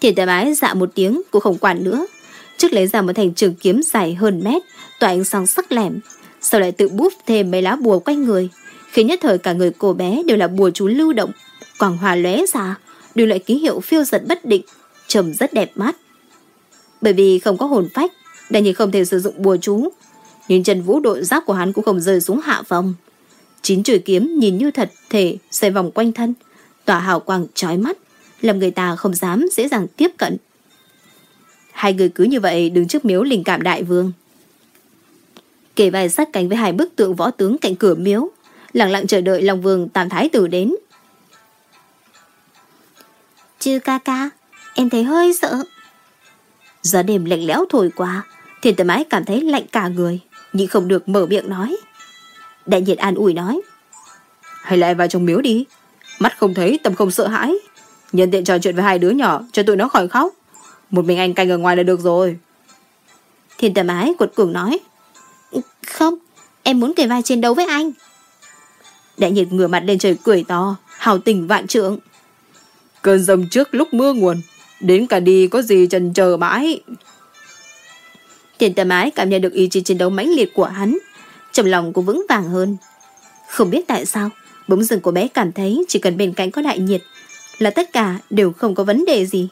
Thiên Tài Bái dạ một tiếng Cũng không quản nữa. Trước lấy ra một thành trường kiếm dài hơn mét, Tỏa ánh sáng sắc lẻm. Sau lại tự bút thêm mấy lá bùa quanh người, Khiến nhất thời cả người cô bé đều là bùa chú lưu động, Quảng hòa lóe ra Đều lại ký hiệu phiêu giật bất định trầm rất đẹp mắt. Bởi vì không có hồn phách Đại nhiên không thể sử dụng bùa chú. Nhưng chân vũ đội giáp của hắn cũng không rơi xuống hạ vòng Chín chuỗi kiếm nhìn như thật thể, xoay vòng quanh thân Tỏa hào quang trói mắt Làm người ta không dám dễ dàng tiếp cận Hai người cứ như vậy đứng trước miếu linh cảm đại vương Kể vai sát cánh với hai bức tượng võ tướng cạnh cửa miếu lặng lặng chờ đợi Long Vương Tam Thái Tử đến. Chứ ca ca, em thấy hơi sợ. Gió đêm lạnh lẽo thổi qua, thiên tử mái cảm thấy lạnh cả người, nhưng không được mở miệng nói. Đại nhiệt an ủi nói. Hay lại vào trong miếu đi, mắt không thấy tâm không sợ hãi. Nhân tiện trò chuyện với hai đứa nhỏ cho tụi nó khỏi khóc. Một mình anh canh ở ngoài là được rồi. Thiên tầm ái cuột cuồng nói. Không, em muốn kề vai chiến đấu với anh. Đại nhiệt ngửa mặt lên trời cười to, hào tình vạn trượng. Cơn dầm trước lúc mưa nguồn, đến cả đi có gì trần chờ mãi. Tiền tầm ái cảm nhận được ý chí chiến đấu mãnh liệt của hắn, trong lòng cũng vững vàng hơn. Không biết tại sao, bỗng dưng của bé cảm thấy chỉ cần bên cạnh có đại nhiệt là tất cả đều không có vấn đề gì.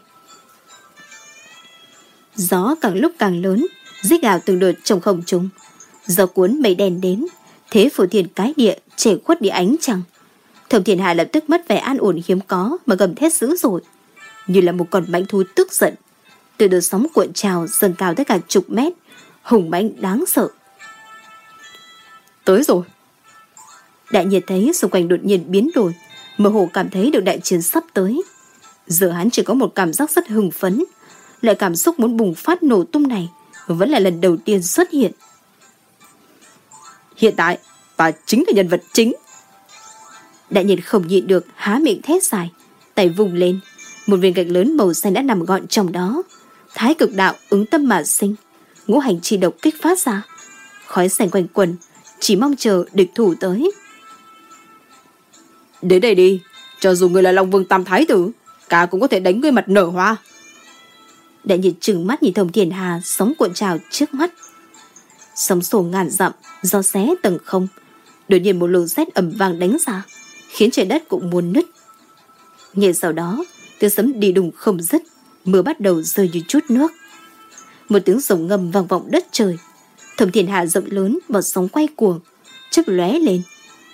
Gió càng lúc càng lớn, rít gào từng đợt trong không trung. Gió cuốn mây đen đến, thế phủ thiền cái địa trẻ khuất đi ánh trăng. Thẩm Thiên Hà lập tức mất vẻ an ổn hiếm có mà gầm thét dữ dội, như là một con mãnh thú tức giận. Từ đợt sóng cuộn trào dâng cao tới cả chục mét, hùng mãnh đáng sợ. Tới rồi. Đại nhiệt thấy xung quanh đột nhiên biến đổi, mơ hồ cảm thấy được đại chiến sắp tới. Giờ hắn chỉ có một cảm giác rất hưng phấn, loại cảm xúc muốn bùng phát nổ tung này vẫn là lần đầu tiên xuất hiện. Hiện tại, ta chính là nhân vật chính. Đại nhiệt không nhịn được há miệng thét dài, tay vùng lên, một viên gạch lớn màu xanh đã nằm gọn trong đó. Thái cực đạo ứng tâm mà sinh, ngũ hành chi độc kích phát ra. Khói xanh quanh quần, chỉ mong chờ địch thủ tới. Đến đây đi, cho dù người là Long Vương Tam Thái Tử, cả cũng có thể đánh người mặt nở hoa. Đại nhiệt trừng mắt nhìn Thông Thiền Hà sóng cuộn trào trước mắt. Sóng sổ ngàn dặm, do xé tầng không. Đột nhiên một luồng xét ẩm vàng đánh ra, khiến trời đất cũng muốn nứt. Ngay sau đó, tiếng sấm đi đùng không dứt, mưa bắt đầu rơi như chút nước. Một tiếng rồng ngầm vang vọng đất trời. Thông Thiền Hà rộng lớn và sóng quay cuồng, chớp lóe lên.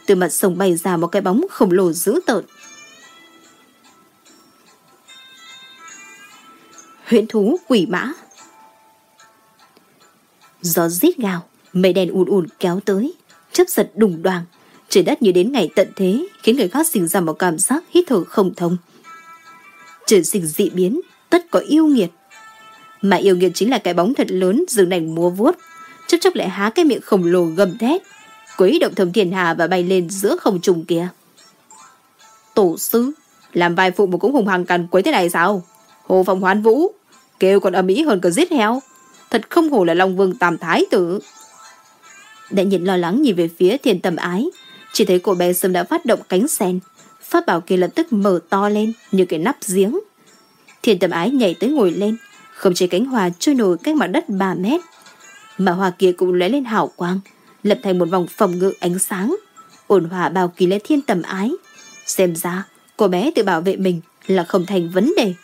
Từ mặt sông bay ra một cái bóng khổng lồ dữ tợn. huyễn thú quỷ mã. Gió rít gào, mây đen ùn ùn kéo tới, chớp giật đùng đoàng, trời đất như đến ngày tận thế, khiến người khác sinh ra một cảm giác hít thở không thông. Trời sinh dị biến, tất có yêu nghiệt. Mà yêu nghiệt chính là cái bóng thật lớn dừng nành múa vuốt, chốc chốc lại há cái miệng khổng lồ gầm thét, quấy động thầm thiên hà và bay lên giữa không trung kia. Tổ sư, làm vai phụ mà cũng hùng hằng càn quấy thế này sao? Hồ Phong Hoán Vũ, kêu còn âm ý hơn cả giết heo. Thật không hổ là Long Vương Tam Thái Tử. Đại nhìn lo lắng nhìn về phía thiên tầm ái, chỉ thấy cô bé sớm đã phát động cánh sen. Pháp bảo kia lập tức mở to lên như cái nắp giếng. Thiên tầm ái nhảy tới ngồi lên, không chế cánh hòa trôi nổi cách mặt đất 3 mét. Mà hòa kia cũng lóe lên hào quang, lập thành một vòng phòng ngự ánh sáng, ổn hòa bao kỳ lấy thiên tầm ái. Xem ra, cô bé tự bảo vệ mình là không thành vấn đề.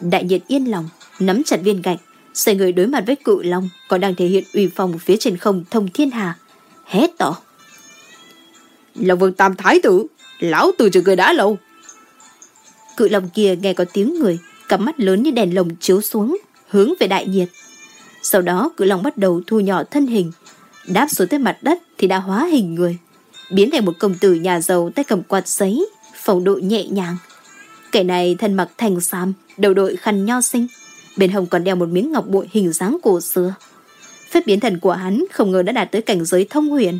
Đại nhiệt yên lòng, nắm chặt viên gạch, xoay người đối mặt với cự long còn đang thể hiện uy phong phía trên không thông thiên hà. Hét to. Long vương tam thái tử, lão từ trường người đã lâu. Cự lòng kia nghe có tiếng người, cặp mắt lớn như đèn lồng chiếu xuống, hướng về đại nhiệt. Sau đó cự long bắt đầu thu nhỏ thân hình, đáp xuống tới mặt đất thì đã hóa hình người, biến thành một công tử nhà giàu tay cầm quạt giấy, phong độ nhẹ nhàng. Kẻ này thân mặc thành xám, đầu đội khăn nho sinh, bên hông còn đeo một miếng ngọc bội hình dáng cổ xưa. Phép biến thần của hắn không ngờ đã đạt tới cảnh giới thông huyền.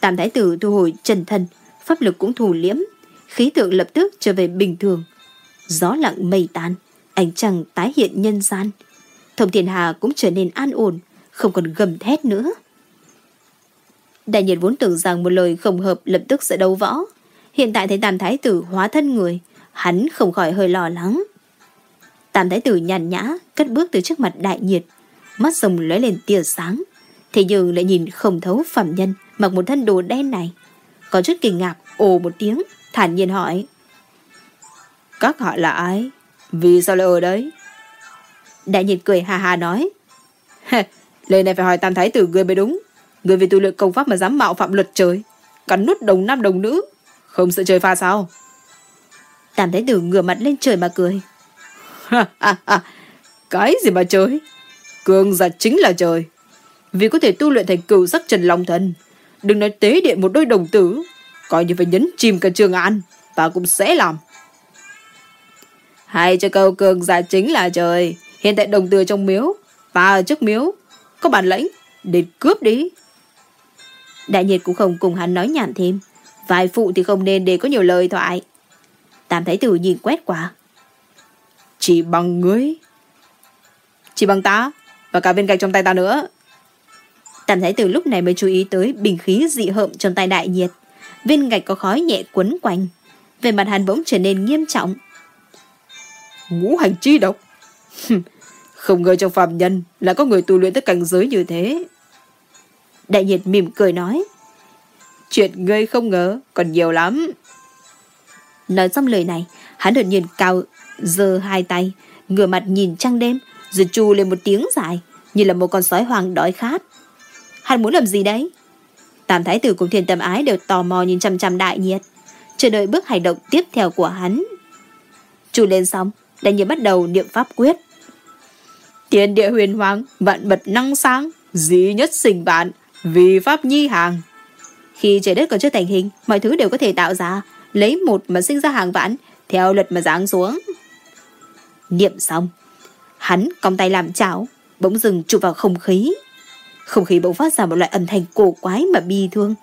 Tam thái tử thu hồi trần thân, pháp lực cũng thù liễm, khí tượng lập tức trở về bình thường. Gió lặng mây tan, ánh trăng tái hiện nhân gian. Thông thiên hà cũng trở nên an ổn, không còn gầm thét nữa. Đại nhiệt vốn tưởng rằng một lời không hợp lập tức sẽ đấu võ. Hiện tại thấy tam thái tử hóa thân người, hắn không khỏi hơi lo lắng. Tam thái tử nhàn nhã, cất bước từ trước mặt đại nhiệt, mắt rồng lóe lên tia sáng. Thế nhưng lại nhìn không thấu phẩm nhân mặc một thân đồ đen này. Có chút kinh ngạc, ồ một tiếng, thản nhiên hỏi. Các họ là ai? Vì sao lại ở đấy? Đại nhiệt cười hà hà nói. Lời này phải hỏi tam thái tử người mới đúng. Người vì tu luyện công pháp mà dám mạo phạm luật trời. Cắn nút đồng nam đồng nữ. Không sợ trời pha sao? Tam thái tử ngửa mặt lên trời mà cười. Cái gì mà trời? Cường giả chính là trời. Vì có thể tu luyện thành cửu sắc trần long thần. Đừng nói tế điện một đôi đồng tử. Coi như phải nhấn chìm cả trường an. Ta cũng sẽ làm. Hay cho câu cường giả chính là trời. Hiện tại đồng tử trong miếu. và ở trước miếu. Có bản lãnh. Đến cướp đi. Đại nhiệt cũng không cùng hắn nói nhảm thêm. Vài phụ thì không nên để có nhiều lời thoại. Tam thái tử nhìn quét qua. Chỉ bằng ngươi. Chỉ bằng ta. Và cả viên gạch trong tay ta nữa. Tam thái tử lúc này mới chú ý tới bình khí dị hợm trong tay đại nhiệt. Viên gạch có khói nhẹ quấn quanh. Về mặt hắn bỗng trở nên nghiêm trọng. Ngũ hành chi độc. Không ngờ trong phàm nhân là có người tu luyện tới cảnh giới như thế. Đại nhiệt mỉm cười nói. Chuyện ngươi không ngờ còn nhiều lắm. Nói xong lời này, hắn đột nhiên cao, giơ hai tay, ngửa mặt nhìn trăng đêm, rồi chu lên một tiếng dài, như là một con sói hoàng đói khát. Hắn muốn làm gì đấy? Tam thái tử cùng thiên tâm ái đều tò mò nhìn chăm chăm đại nhiệt, chờ đợi bước hành động tiếp theo của hắn. Chu lên xong, đại nhiệt bắt đầu niệm pháp quyết. Thiên địa huyền hoàng, vạn vật năng sáng, duy nhất sinh vạn, vì pháp nhi hàng. Khi trời đất còn chưa thành hình, mọi thứ đều có thể tạo ra, lấy một mà sinh ra hàng vạn, theo luật mà giáng xuống. Niệm xong, hắn cong tay làm chảo, bỗng dừng chụp vào không khí. Không khí bỗng phát ra một loại âm thanh cổ quái mà bi thương.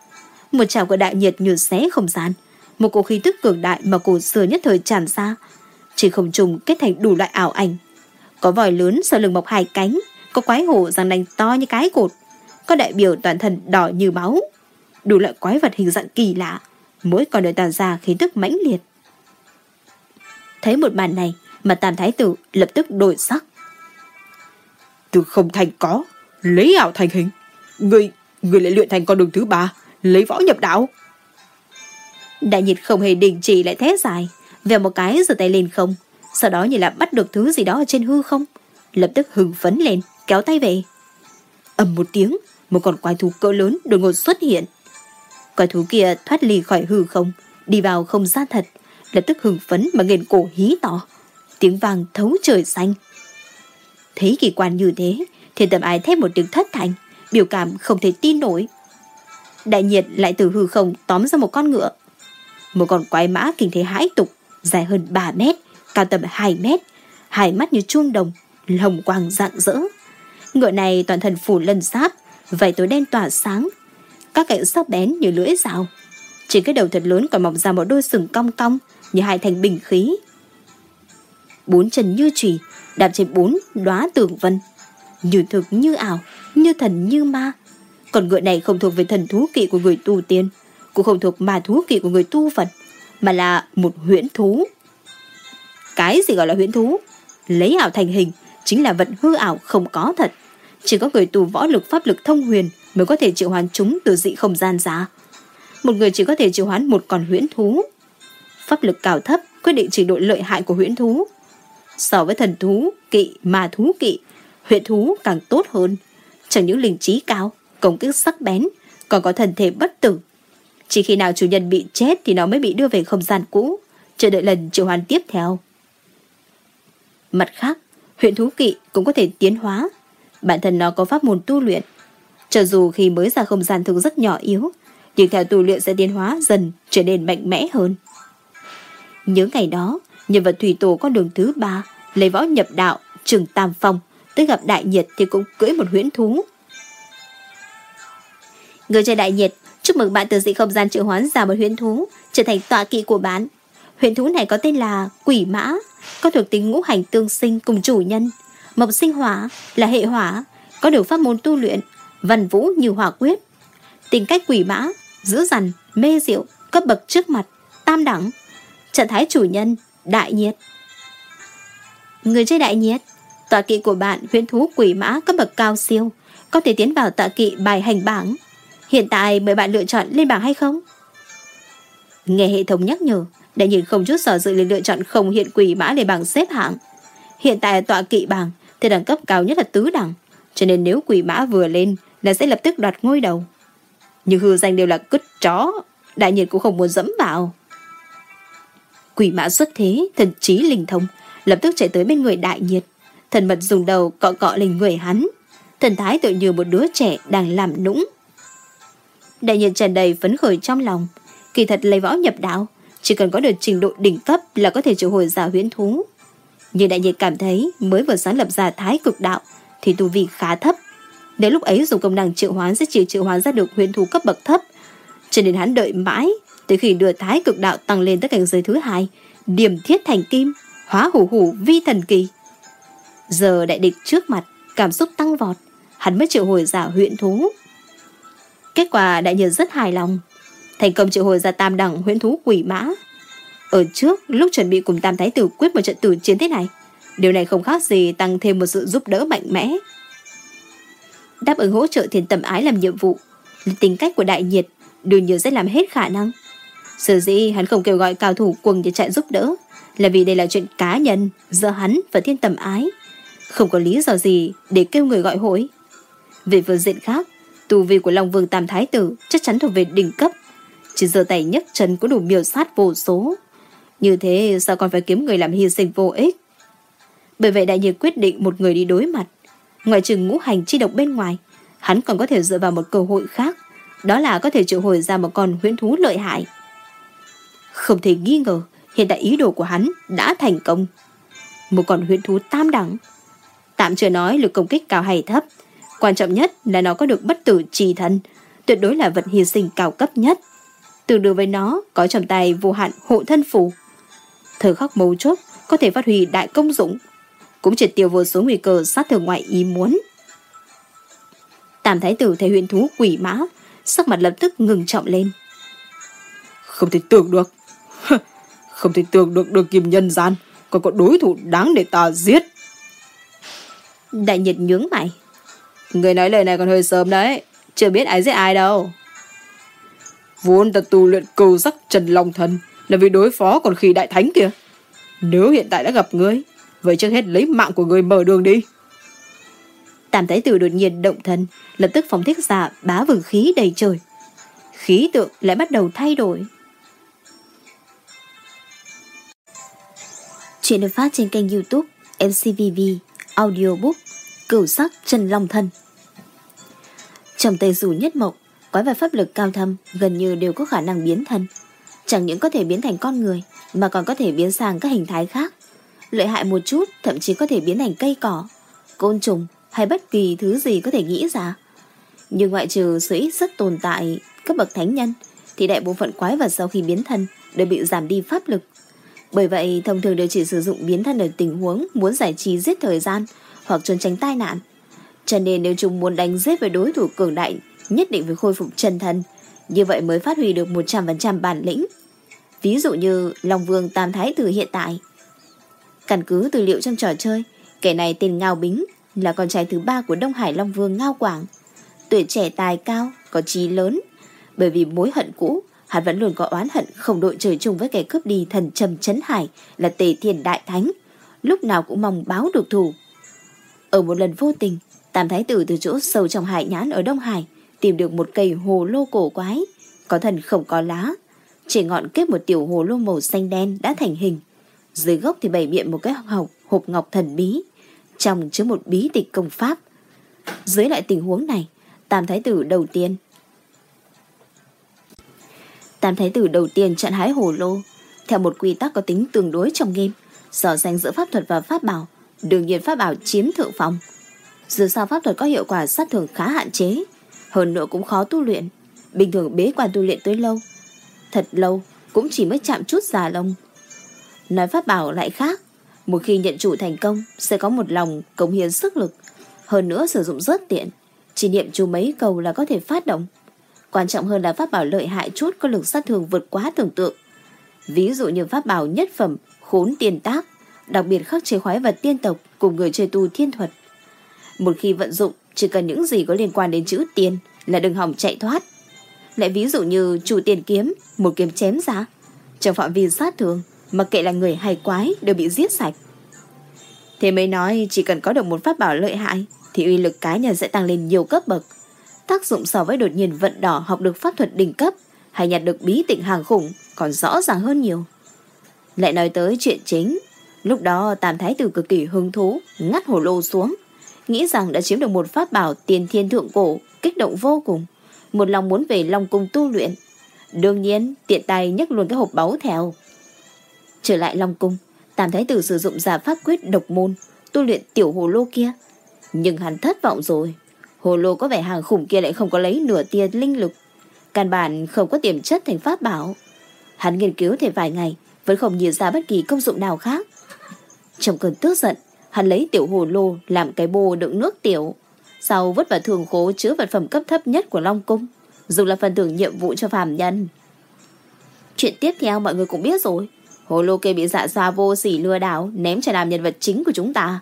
Một chảo của đại nhiệt như xé không gian, một cổ khí tức cường đại mà cổ xưa nhất thời tràn ra. Chỉ không trùng kết thành đủ loại ảo ảnh. Có vòi lớn sau lưng mọc hai cánh, có quái hổ răng nanh to như cái cột, có đại biểu toàn thân đỏ như máu. Đủ loại quái vật hình dạng kỳ lạ, mỗi con đều tàn ra khí tức mãnh liệt. Thấy một màn này mà tam thái tử lập tức đổi sắc. Từ không thành có, lấy ảo thành hình. Người, người lại luyện thành con đường thứ ba, lấy võ nhập đạo. Đại nhiệt không hề đình chỉ lại thế dài, về một cái giơ tay lên không, sau đó như là bắt được thứ gì đó ở trên hư không, lập tức hưng phấn lên, kéo tay về. ầm một tiếng, một con quái thú cỡ lớn đột ngột xuất hiện. Quái thú kia thoát ly khỏi hư không, đi vào không gian thật, lập tức hưng phấn mà nghền cổ hí to. Tiếng vang thấu trời xanh. Thấy kỳ quan như thế, thiên tầm ái thét một tiếng thất thành, biểu cảm không thể tin nổi. Đại nhiệt lại từ hư không tóm ra một con ngựa. Một con quái mã kinh thế hãi tục, dài hơn 3 mét, cao tầm 2 mét, hai mắt như chuông đồng, lồng quang rạng rỡ. Ngựa này toàn thân phủ lân giáp, vảy tối đen tỏa sáng, các cạnh sắc bén như lưỡi dao. Trên cái đầu thật lớn còn mọc ra một đôi sừng cong cong như hai thành bình khí. Bốn chân như chùy đạp trên bốn đóa tường vân, như thực như ảo, như thần như ma. Còn ngựa này không thuộc về thần thú kỵ của người tu tiên, cũng không thuộc ma thú kỵ của người tu Phật, mà là một huyễn thú. Cái gì gọi là huyễn thú? Lấy ảo thành hình chính là vận hư ảo không có thật. Chỉ có người tu võ lực pháp lực thông huyền mới có thể triệu hoán chúng từ dị không gian ra. Một người chỉ có thể triệu hoán một con huyễn thú. Pháp lực cao thấp quyết định trình độ lợi hại của huyễn thú. So với thần thú, kỵ, ma thú kỵ, huyễn thú càng tốt hơn. Chẳng những linh trí cao, công kích sắc bén, còn có thần thể bất tử. Chỉ khi nào chủ nhân bị chết thì nó mới bị đưa về không gian cũ, chờ đợi lần triệu hoán tiếp theo. Mặt khác, huyện thú kỵ cũng có thể tiến hóa. Bản thân nó có pháp môn tu luyện. Cho dù khi mới ra không gian thường rất nhỏ yếu, nhưng theo tu luyện sẽ tiến hóa dần trở nên mạnh mẽ hơn. Nhớ ngày đó, nhân vật thủy tổ con đường thứ ba lấy võ nhập đạo trường Tam Phong tới gặp đại nhiệt thì cũng cưỡi một huyễn thú. Người chơi đại nhiệt, chúc mừng bạn từ dị không gian triệu hoán ra một huyễn thú, trở thành tọa kỵ của bạn. Huyễn thú này có tên là Quỷ Mã, có thuộc tính ngũ hành tương sinh cùng chủ nhân. Mộc sinh hỏa là hệ hỏa, có được pháp môn tu luyện, văn vũ như hỏa quyết. Tính cách quỷ mã, giữ dằn, mê diệu, cấp bậc trước mặt, tam đẳng. Trạng thái chủ nhân, đại nhiệt. Người chơi đại nhiệt, tọa kỵ của bạn huyễn thú quỷ mã cấp bậc cao siêu, có thể tiến vào tọa kỵ bài hành bảng. Hiện tại mời bạn lựa chọn lên bảng hay không? Nghe hệ thống nhắc nhở, đại nhìn không chút sở dự liền lựa chọn không hiện quỷ mã để bảng xếp hạng. Hiện tại tọa kỵ bảng thì đẳng cấp cao nhất là tứ đẳng, cho nên nếu quỷ mã vừa lên là sẽ lập tức đoạt ngôi đầu. Nhưng hư danh đều là cứt chó, đại nhiệt cũng không muốn dẫm vào. Quỷ mã xuất thế, thần trí linh thông, lập tức chạy tới bên người đại nhiệt. Thần mật dùng đầu cọ cọ lên người hắn. Thần thái tự như một đứa trẻ đang làm nũng. Đại nhiệt tràn đầy phấn khởi trong lòng. Kỳ thật lấy võ nhập đạo, chỉ cần có được trình độ đỉnh cấp là có thể triệu hồi giả huyễn thú. Nhưng đại nhiệt cảm thấy mới vừa sáng lập ra thái cực đạo thì tu vi khá thấp. Đến lúc ấy dùng công năng triệu hoán sẽ chỉ triệu hoán ra được huyễn thú cấp bậc thấp. Cho nên hắn đợi mãi tới khi đưa thái cực đạo tăng lên tới cảnh giới thứ hai, điểm thiết thành kim, hóa hủ hủ vi thần kỳ. Giờ đại địch trước mặt, cảm xúc tăng vọt, hắn mới triệu hồi giả huyễn thú. Kết quả đại nhân rất hài lòng, thành công triệu hồi ra tam đẳng huyễn thú quỷ mã. Ở trước, lúc chuẩn bị cùng tam thái tử quyết một trận tử chiến thế này, điều này không khác gì tăng thêm một sự giúp đỡ mạnh mẽ. Đáp ứng hỗ trợ thiên tầm ái làm nhiệm vụ, tính cách của đại nhiệt đương nhiên sẽ làm hết khả năng. Sở dĩ hắn không kêu gọi cao thủ quần để chạy giúp đỡ, là vì đây là chuyện cá nhân giữa hắn và thiên tầm ái. Không có lý do gì để kêu người gọi hội. Về phương diện khác, tù vi của Long Vương Tam Thái Tử chắc chắn thuộc về đỉnh cấp. Chỉ giờ tay nhấc chân có đủ miêu sát vô số. Như thế sao còn phải kiếm người làm hy sinh vô ích? Bởi vậy đại nhiệt quyết định một người đi đối mặt. Ngoài trừ ngũ hành chi độc bên ngoài, hắn còn có thể dựa vào một cơ hội khác. Đó là có thể triệu hồi ra một con huyễn thú lợi hại. Không thể nghi ngờ, hiện tại ý đồ của hắn đã thành công. Một con huyễn thú tam đẳng. Tạm chưa nói lực công kích cao hay thấp. Quan trọng nhất là nó có được bất tử trì thân, tuyệt đối là vật hy sinh cao cấp nhất. Tương đương với nó có trong tay vô hạn hộ thân phù. Thời khắc mấu chốt có thể phát huy đại công dụng, cũng triệt tiêu vô số nguy cơ sát thương ngoại ý muốn. Tam thái tử thấy huyền thú quỷ mã, sắc mặt lập tức ngừng trọng lên. Không thể tưởng được, không thể tưởng được được kiềm nhân gian còn có đối thủ đáng để ta giết. Đại nhiệt nhướng mày. Người nói lời này còn hơi sớm đấy, chưa biết ai giết ai đâu. Vốn ta tu luyện cầu sắc trần long thần là vì đối phó còn khi đại thánh kìa. Nếu hiện tại đã gặp ngươi, vậy trước hết lấy mạng của ngươi mở đường đi. Tam thái tử đột nhiên động thần, lập tức phóng thích giả bá vừng khí đầy trời. Khí tượng lại bắt đầu thay đổi. Chuyện được phát trên kênh youtube MCVV Audiobook Cửu sắc Trần Long Thân Trong tây rủ nhất mộng. Quái vật pháp lực cao thâm Gần như đều có khả năng biến thân. Chẳng những có thể biến thành con người, Mà còn có thể biến sang các hình thái khác. Lợi hại một chút, Thậm chí có thể biến thành cây cỏ, Côn trùng hay bất kỳ thứ gì có thể nghĩ ra. Nhưng ngoại trừ sự ít rất tồn tại Cấp bậc thánh nhân, Thì đại bộ phận quái vật sau khi biến thân Đều bị giảm đi pháp lực. Bởi vậy, thông thường đều chỉ sử dụng biến thân ở tình huống muốn giải trí giết thời gian hoặc trốn tránh tai nạn. Cho nên nếu chúng muốn đánh giết với đối thủ cường đại nhất định phải khôi phục chân thân, như vậy mới phát huy được 100% bản lĩnh. Ví dụ như Long Vương Tam Thái Tử hiện tại. Căn cứ tư liệu trong trò chơi, kẻ này tên Ngao Bính là con trai thứ ba của Đông Hải Long Vương Ngao Quảng. Tuổi trẻ tài cao, có trí lớn, bởi vì mối hận cũ Hắn vẫn luôn có oán hận không đội trời chung với kẻ cướp đi thần trầm chấn hải là tề thiên đại thánh. Lúc nào cũng mong báo được thù. Ở một lần vô tình, Tam Thái Tử từ chỗ sâu trong hải nhãn ở Đông Hải tìm được một cây hồ lô cổ quái, có thần không có lá. Trên ngọn kết một tiểu hồ lô màu xanh đen đã thành hình. Dưới gốc thì bày biện một cái hộp, hộp ngọc thần bí. Trong chứa một bí tịch công pháp. Dưới lại tình huống này, Tam Thái Tử đầu tiên. Tam Thái Tử đầu tiên chặn hái hồ lô. Theo một quy tắc có tính tương đối trong game, so sánh giữa pháp thuật và pháp bảo. Đương nhiên pháp bảo chiếm thượng phòng. Dù sao pháp thuật có hiệu quả sát thương khá hạn chế, hơn nữa cũng khó tu luyện. Bình thường bế quan tu luyện tới lâu, thật lâu cũng chỉ mới chạm chút già lông. Nói pháp bảo lại khác, một khi nhận chủ thành công sẽ có một lòng cống hiến sức lực, hơn nữa sử dụng rất tiện, chỉ niệm chú mấy câu là có thể phát động. Quan trọng hơn là pháp bảo lợi hại chút có lực sát thương vượt quá tưởng tượng. Ví dụ như pháp bảo nhất phẩm khốn tiền tác, đặc biệt khắc chế khoái vật tiên tộc cùng người chơi tu thiên thuật. Một khi vận dụng, chỉ cần những gì có liên quan đến chữ tiền là đừng hỏng chạy thoát. Lại ví dụ như chủ tiền kiếm, một kiếm chém ra. Trong phạm vi sát thường, mặc kệ là người hay quái đều bị giết sạch. Thế mới nói chỉ cần có được một pháp bảo lợi hại thì uy lực cá nhân sẽ tăng lên nhiều cấp bậc. Tác dụng so với đột nhiên vận đỏ học được pháp thuật đỉnh cấp hay nhặt được bí tịnh hàng khủng còn rõ ràng hơn nhiều. Lại nói tới chuyện chính, lúc đó Tam Thái Tử cực kỳ hứng thú, ngắt hồ lô xuống, nghĩ rằng đã chiếm được một pháp bảo tiền thiên thượng cổ, kích động vô cùng, một lòng muốn về Long Cung tu luyện. Đương nhiên, tiện tay nhấc luôn cái hộp báu theo. Trở lại Long Cung, Tam Thái Tử sử dụng giả pháp quyết độc môn, tu luyện tiểu hồ lô kia. Nhưng hắn thất vọng rồi. Hồ lô có vẻ hàng khủng kia lại không có lấy nửa tia linh lực. Căn bản không có tiềm chất thành pháp bảo. Hắn nghiên cứu thêm vài ngày, vẫn không nhìn ra bất kỳ công dụng nào khác. Trong cơn tức giận, hắn lấy tiểu hồ lô làm cái bô đựng nước tiểu. Sau vứt vào thường khố chứa vật phẩm cấp thấp nhất của Long Cung, dù là phần thưởng nhiệm vụ cho phàm nhân. Chuyện tiếp theo mọi người cũng biết rồi. Hồ lô kia bị dạ xoa vô sỉ lừa đảo ném cho làm nhân vật chính của chúng ta.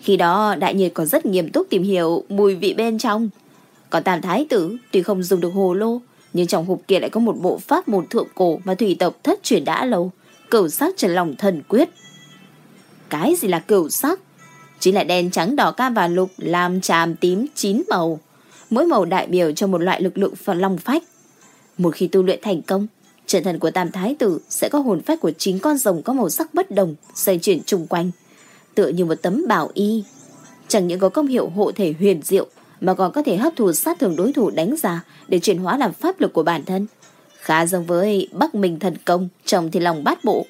Khi đó đại nhiệt còn rất nghiêm túc tìm hiểu mùi vị bên trong. Còn tam thái tử tuy không dùng được hồ lô nhưng trong hộp kia lại có một bộ pháp môn thượng cổ mà thủy tộc thất truyền đã lâu. Cửu sắc trần lòng thần quyết. Cái gì là cửu sắc? Chính là đen trắng đỏ cam và lục làm tràm tím chín màu. Mỗi màu đại biểu cho một loại lực lượng và long phách. Một khi tu luyện thành công, trận thần của tam thái tử sẽ có hồn phách của chính con rồng có màu sắc bất đồng xoay chuyển chung quanh. Tựa như một tấm bảo y. Chẳng những có công hiệu hộ thể huyền diệu mà còn có thể hấp thụ sát thường đối thủ đánh ra để chuyển hóa làm pháp lực của bản thân. Khá giống với Bắc Minh thần công trong thì lòng bát bộ.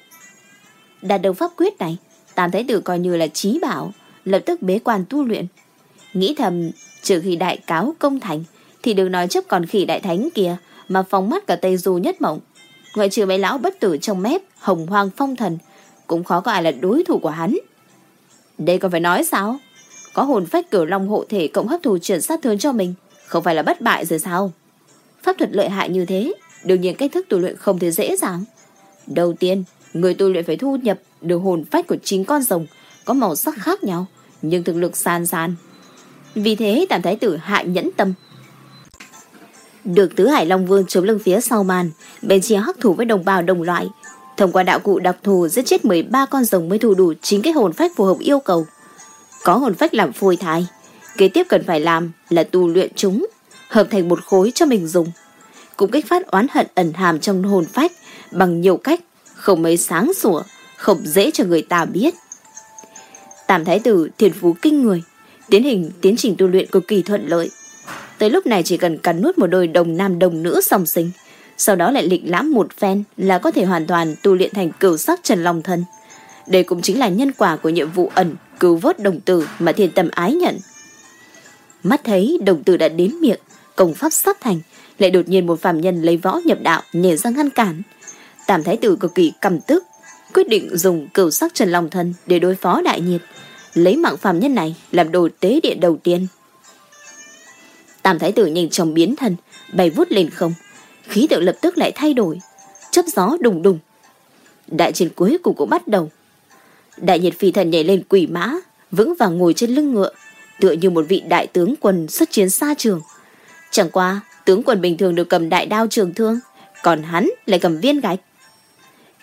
Đạt được pháp quyết này, Tam Thái Tử coi như là trí bảo, lập tức bế quan tu luyện. Nghĩ thầm, trừ khi đại cáo công thành, thì đừng nói chấp còn khỉ đại thánh kia mà phóng mắt cả Tây Du nhất mộng. Ngoại trừ mấy lão bất tử trong mép, hồng hoang phong thần, cũng khó có ai là đối thủ của hắn. Đây còn phải nói sao? Có hồn phách cửu long hộ thể cộng hấp thù chuyển sát thương cho mình, không phải là bất bại rồi sao? Pháp thuật lợi hại như thế, đương nhiên cách thức tu luyện không thể dễ dàng. Đầu tiên, người tu luyện phải thu nhập được hồn phách của chính con rồng có màu sắc khác nhau, nhưng thực lực san san. Vì thế tạm thái tử hạ nhẫn tâm. Được tứ hải long vương chống lưng phía sau màn, bên chia hắc thủ với đồng bào đồng loại. Thông qua đạo cụ đặc thù giết chết 13 con rồng mới thu đủ chính cái hồn phách phù hợp yêu cầu. Có hồn phách làm phôi thai, kế tiếp cần phải làm là tu luyện chúng, hợp thành một khối cho mình dùng. Cũng kích phát oán hận ẩn hàm trong hồn phách bằng nhiều cách, không mấy sáng sủa, không dễ cho người ta biết. Tam thái tử thiền phú kinh người, tiến hình tiến trình tu luyện cực kỳ thuận lợi. Tới lúc này chỉ cần cắn nuốt một đôi đồng nam đồng nữ song sinh, sau đó lại lịch lãm một phen là có thể hoàn toàn tu luyện thành cửu sắc trần long thân. Đây cũng chính là nhân quả của nhiệm vụ ẩn cứu vớt đồng tử mà thiên tâm ái nhận. Mắt thấy đồng tử đã đến miệng, công pháp sắp thành, lại đột nhiên một phàm nhân lấy võ nhập đạo nhảy ra ngăn cản. Tam thái tử cực kỳ căm tức, quyết định dùng cửu sắc trần long thân để đối phó đại nhiệt, lấy mạng phàm nhân này làm đồ tế điện đầu tiên. Tam thái tử nhìn chồng biến thân, bay vút lên không, khí tượng lập tức lại thay đổi, chớp gió đùng đùng. Đại chiến cuối cùng cũng bắt đầu. Đại nhiệt phi thần nhảy lên quỷ mã, vững vàng ngồi trên lưng ngựa, tựa như một vị đại tướng quân xuất chiến xa trường. Chẳng qua, tướng quân bình thường được cầm đại đao trường thương, còn hắn lại cầm viên gạch.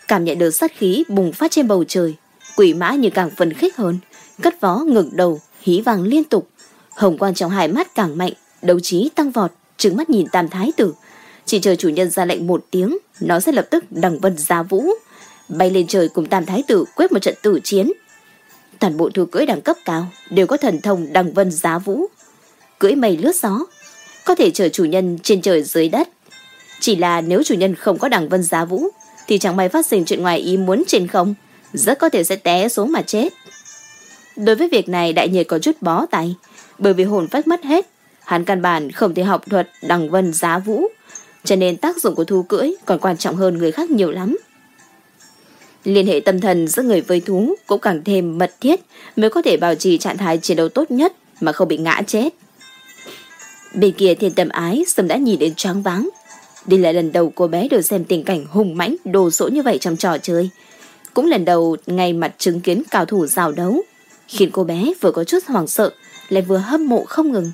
Cảm nhận được sát khí bùng phát trên bầu trời, quỷ mã như càng phấn khích hơn, cất vó ngừng đầu, hí vàng liên tục. Hồng quang trong hai mắt càng mạnh, đấu trí tăng vọt, trừng mắt nhìn tam thái tử, Chỉ chờ chủ nhân ra lệnh một tiếng, nó sẽ lập tức đằng vân giá vũ, bay lên trời cùng tam thái tử quyết một trận tử chiến. Toàn bộ thú cưỡi đẳng cấp cao đều có thần thông đằng vân giá vũ. Cưỡi mây lướt gió, có thể chở chủ nhân trên trời dưới đất. Chỉ là nếu chủ nhân không có đằng vân giá vũ, thì chẳng may phát sinh chuyện ngoài ý muốn trên không, rất có thể sẽ té xuống mà chết. Đối với việc này đại nhiệt có chút bó tay, bởi vì hồn phách mất hết, hắn căn bản không thể học thuật đằng vân giá vũ, cho nên tác dụng của thú cưỡi còn quan trọng hơn người khác nhiều lắm. Liên hệ tâm thần giữa người với thú cũng càng thêm mật thiết mới có thể bảo trì trạng thái chiến đấu tốt nhất mà không bị ngã chết. Bên kia thiên tâm ái sớm đã nhìn đến choáng váng. Đây là lần đầu cô bé được xem tình cảnh hùng mãnh đồ sỗ như vậy trong trò chơi. Cũng lần đầu ngay mặt chứng kiến cao thủ giao đấu, khiến cô bé vừa có chút hoảng sợ, lại vừa hâm mộ không ngừng.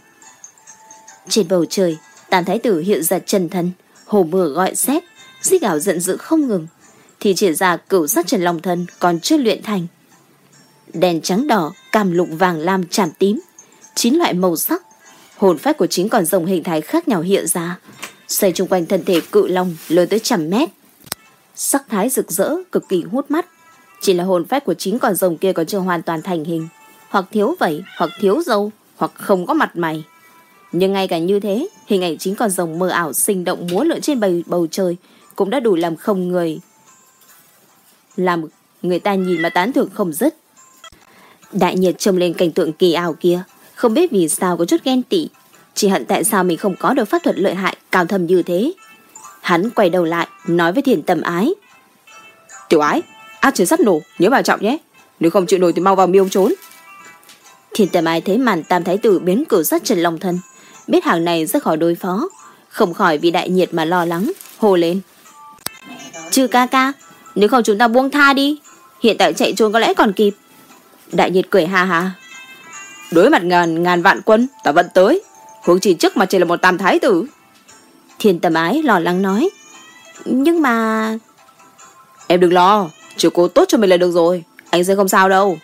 Trên bầu trời, Tàn thái tử hiện ra chân thân, hồ mưa gọi xét, xích ảo giận dữ không ngừng, thì chỉ ra cửu sắc trần long thân còn chưa luyện thành. Đèn trắng đỏ, cam lục vàng lam tràm tím, chín loại màu sắc, hồn phách của chính còn rồng hình thái khác nhau hiện ra, xoay chung quanh thân thể cự long lớn tới trăm mét. Sắc thái rực rỡ, cực kỳ hút mắt. Chỉ là hồn phách của chính con rồng kia còn chưa hoàn toàn thành hình, hoặc thiếu vẩy, hoặc thiếu dâu, hoặc không có mặt mày. Nhưng ngay cả như thế, hình ảnh chính con rồng mơ ảo sinh động múa lượn trên bầu, bầu trời cũng đã đủ làm không người. Làm người ta nhìn mà tán thưởng không dứt. Đại nhiệt trông lên cảnh tượng kỳ ảo kia, không biết vì sao có chút ghen tị, chỉ hận tại sao mình không có được pháp thuật lợi hại cao thầm như thế. Hắn quay đầu lại, nói với thiền tầm ái. Tiểu ái, ác chiến sắp nổ, nhớ bảo trọng nhé. Nếu không chịu nổi thì mau vào miêu trốn. Thiền tầm ái thấy màn tam thái tử biến cửu sát trần lòng thân, biết hàng này rất khó đối phó, không khỏi vì đại nhiệt mà lo lắng, hồ lên. Chư ca ca, nếu không chúng ta buông tha đi, hiện tại chạy trốn có lẽ còn kịp. Đại nhiệt cười ha ha. Đối mặt ngàn ngàn vạn quân, ta vẫn tới, Hướng chỉ trước mà chỉ là một tam thái tử. Thiên tầm ái lo lắng nói. Nhưng mà... Em đừng lo, chỉ cố tốt cho mình là được rồi, anh sẽ không sao đâu.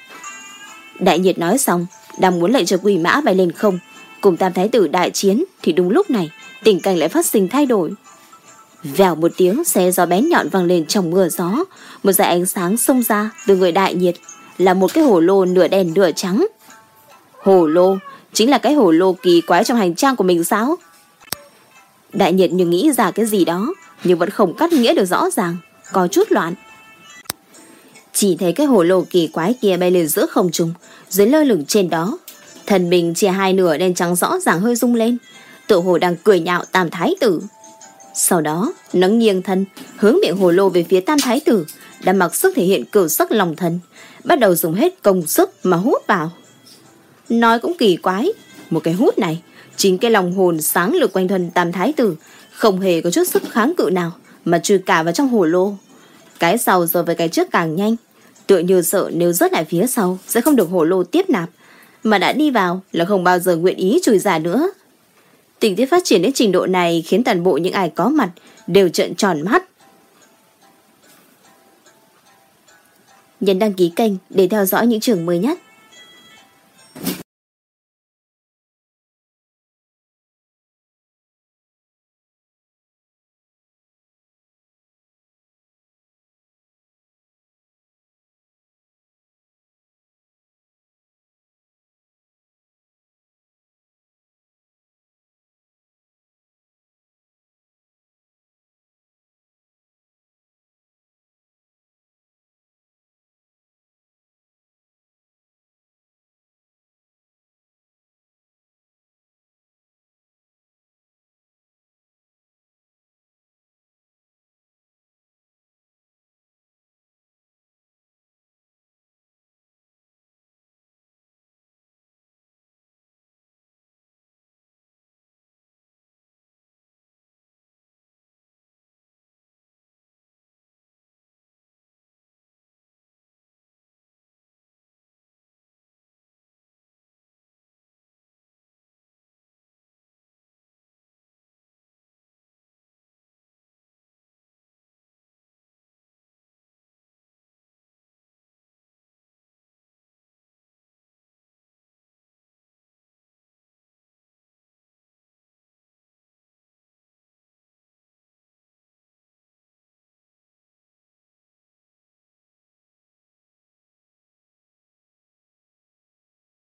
Đại nhiệt nói xong, đang muốn lệnh cho quỷ mã bay lên không, cùng tam thái tử đại chiến thì đúng lúc này tình cảnh lại phát sinh thay đổi. Vèo một tiếng xe gió bén nhọn vang lên trong mưa gió, một dải ánh sáng xông ra từ người đại nhiệt là một cái hồ lô nửa đen nửa trắng. Hồ lô chính là cái hồ lô kỳ quái trong hành trang của mình sao? Đại nhiệt như nghĩ ra cái gì đó, nhưng vẫn không cắt nghĩa được rõ ràng, có chút loạn. Chỉ thấy cái hồ lô kỳ quái kia bay lên giữa không trung, dưới lơ lửng trên đó. Thần mình chia hai nửa đen trắng rõ ràng hơi rung lên, tự hồ đang cười nhạo tam thái tử. Sau đó, nó nghiêng thân, hướng miệng hồ lô về phía tam thái tử, đã mặc sức thể hiện cửu sắc lòng thân, bắt đầu dùng hết công sức mà hút vào. Nói cũng kỳ quái, một cái hút này, chính cái lòng hồn sáng lực quanh thân tam thái tử, không hề có chút sức kháng cự nào, mà chui cả vào trong hồ lô. Cái sau rồi với cái trước càng nhanh, tựa như sợ nếu rớt lại phía sau sẽ không được hồ lô tiếp nạp, mà đã đi vào là không bao giờ nguyện ý chui ra nữa. Tình tiết phát triển đến trình độ này khiến toàn bộ những ai có mặt đều trợn tròn mắt. Nhấn đăng ký kênh để theo dõi những trường mới nhất.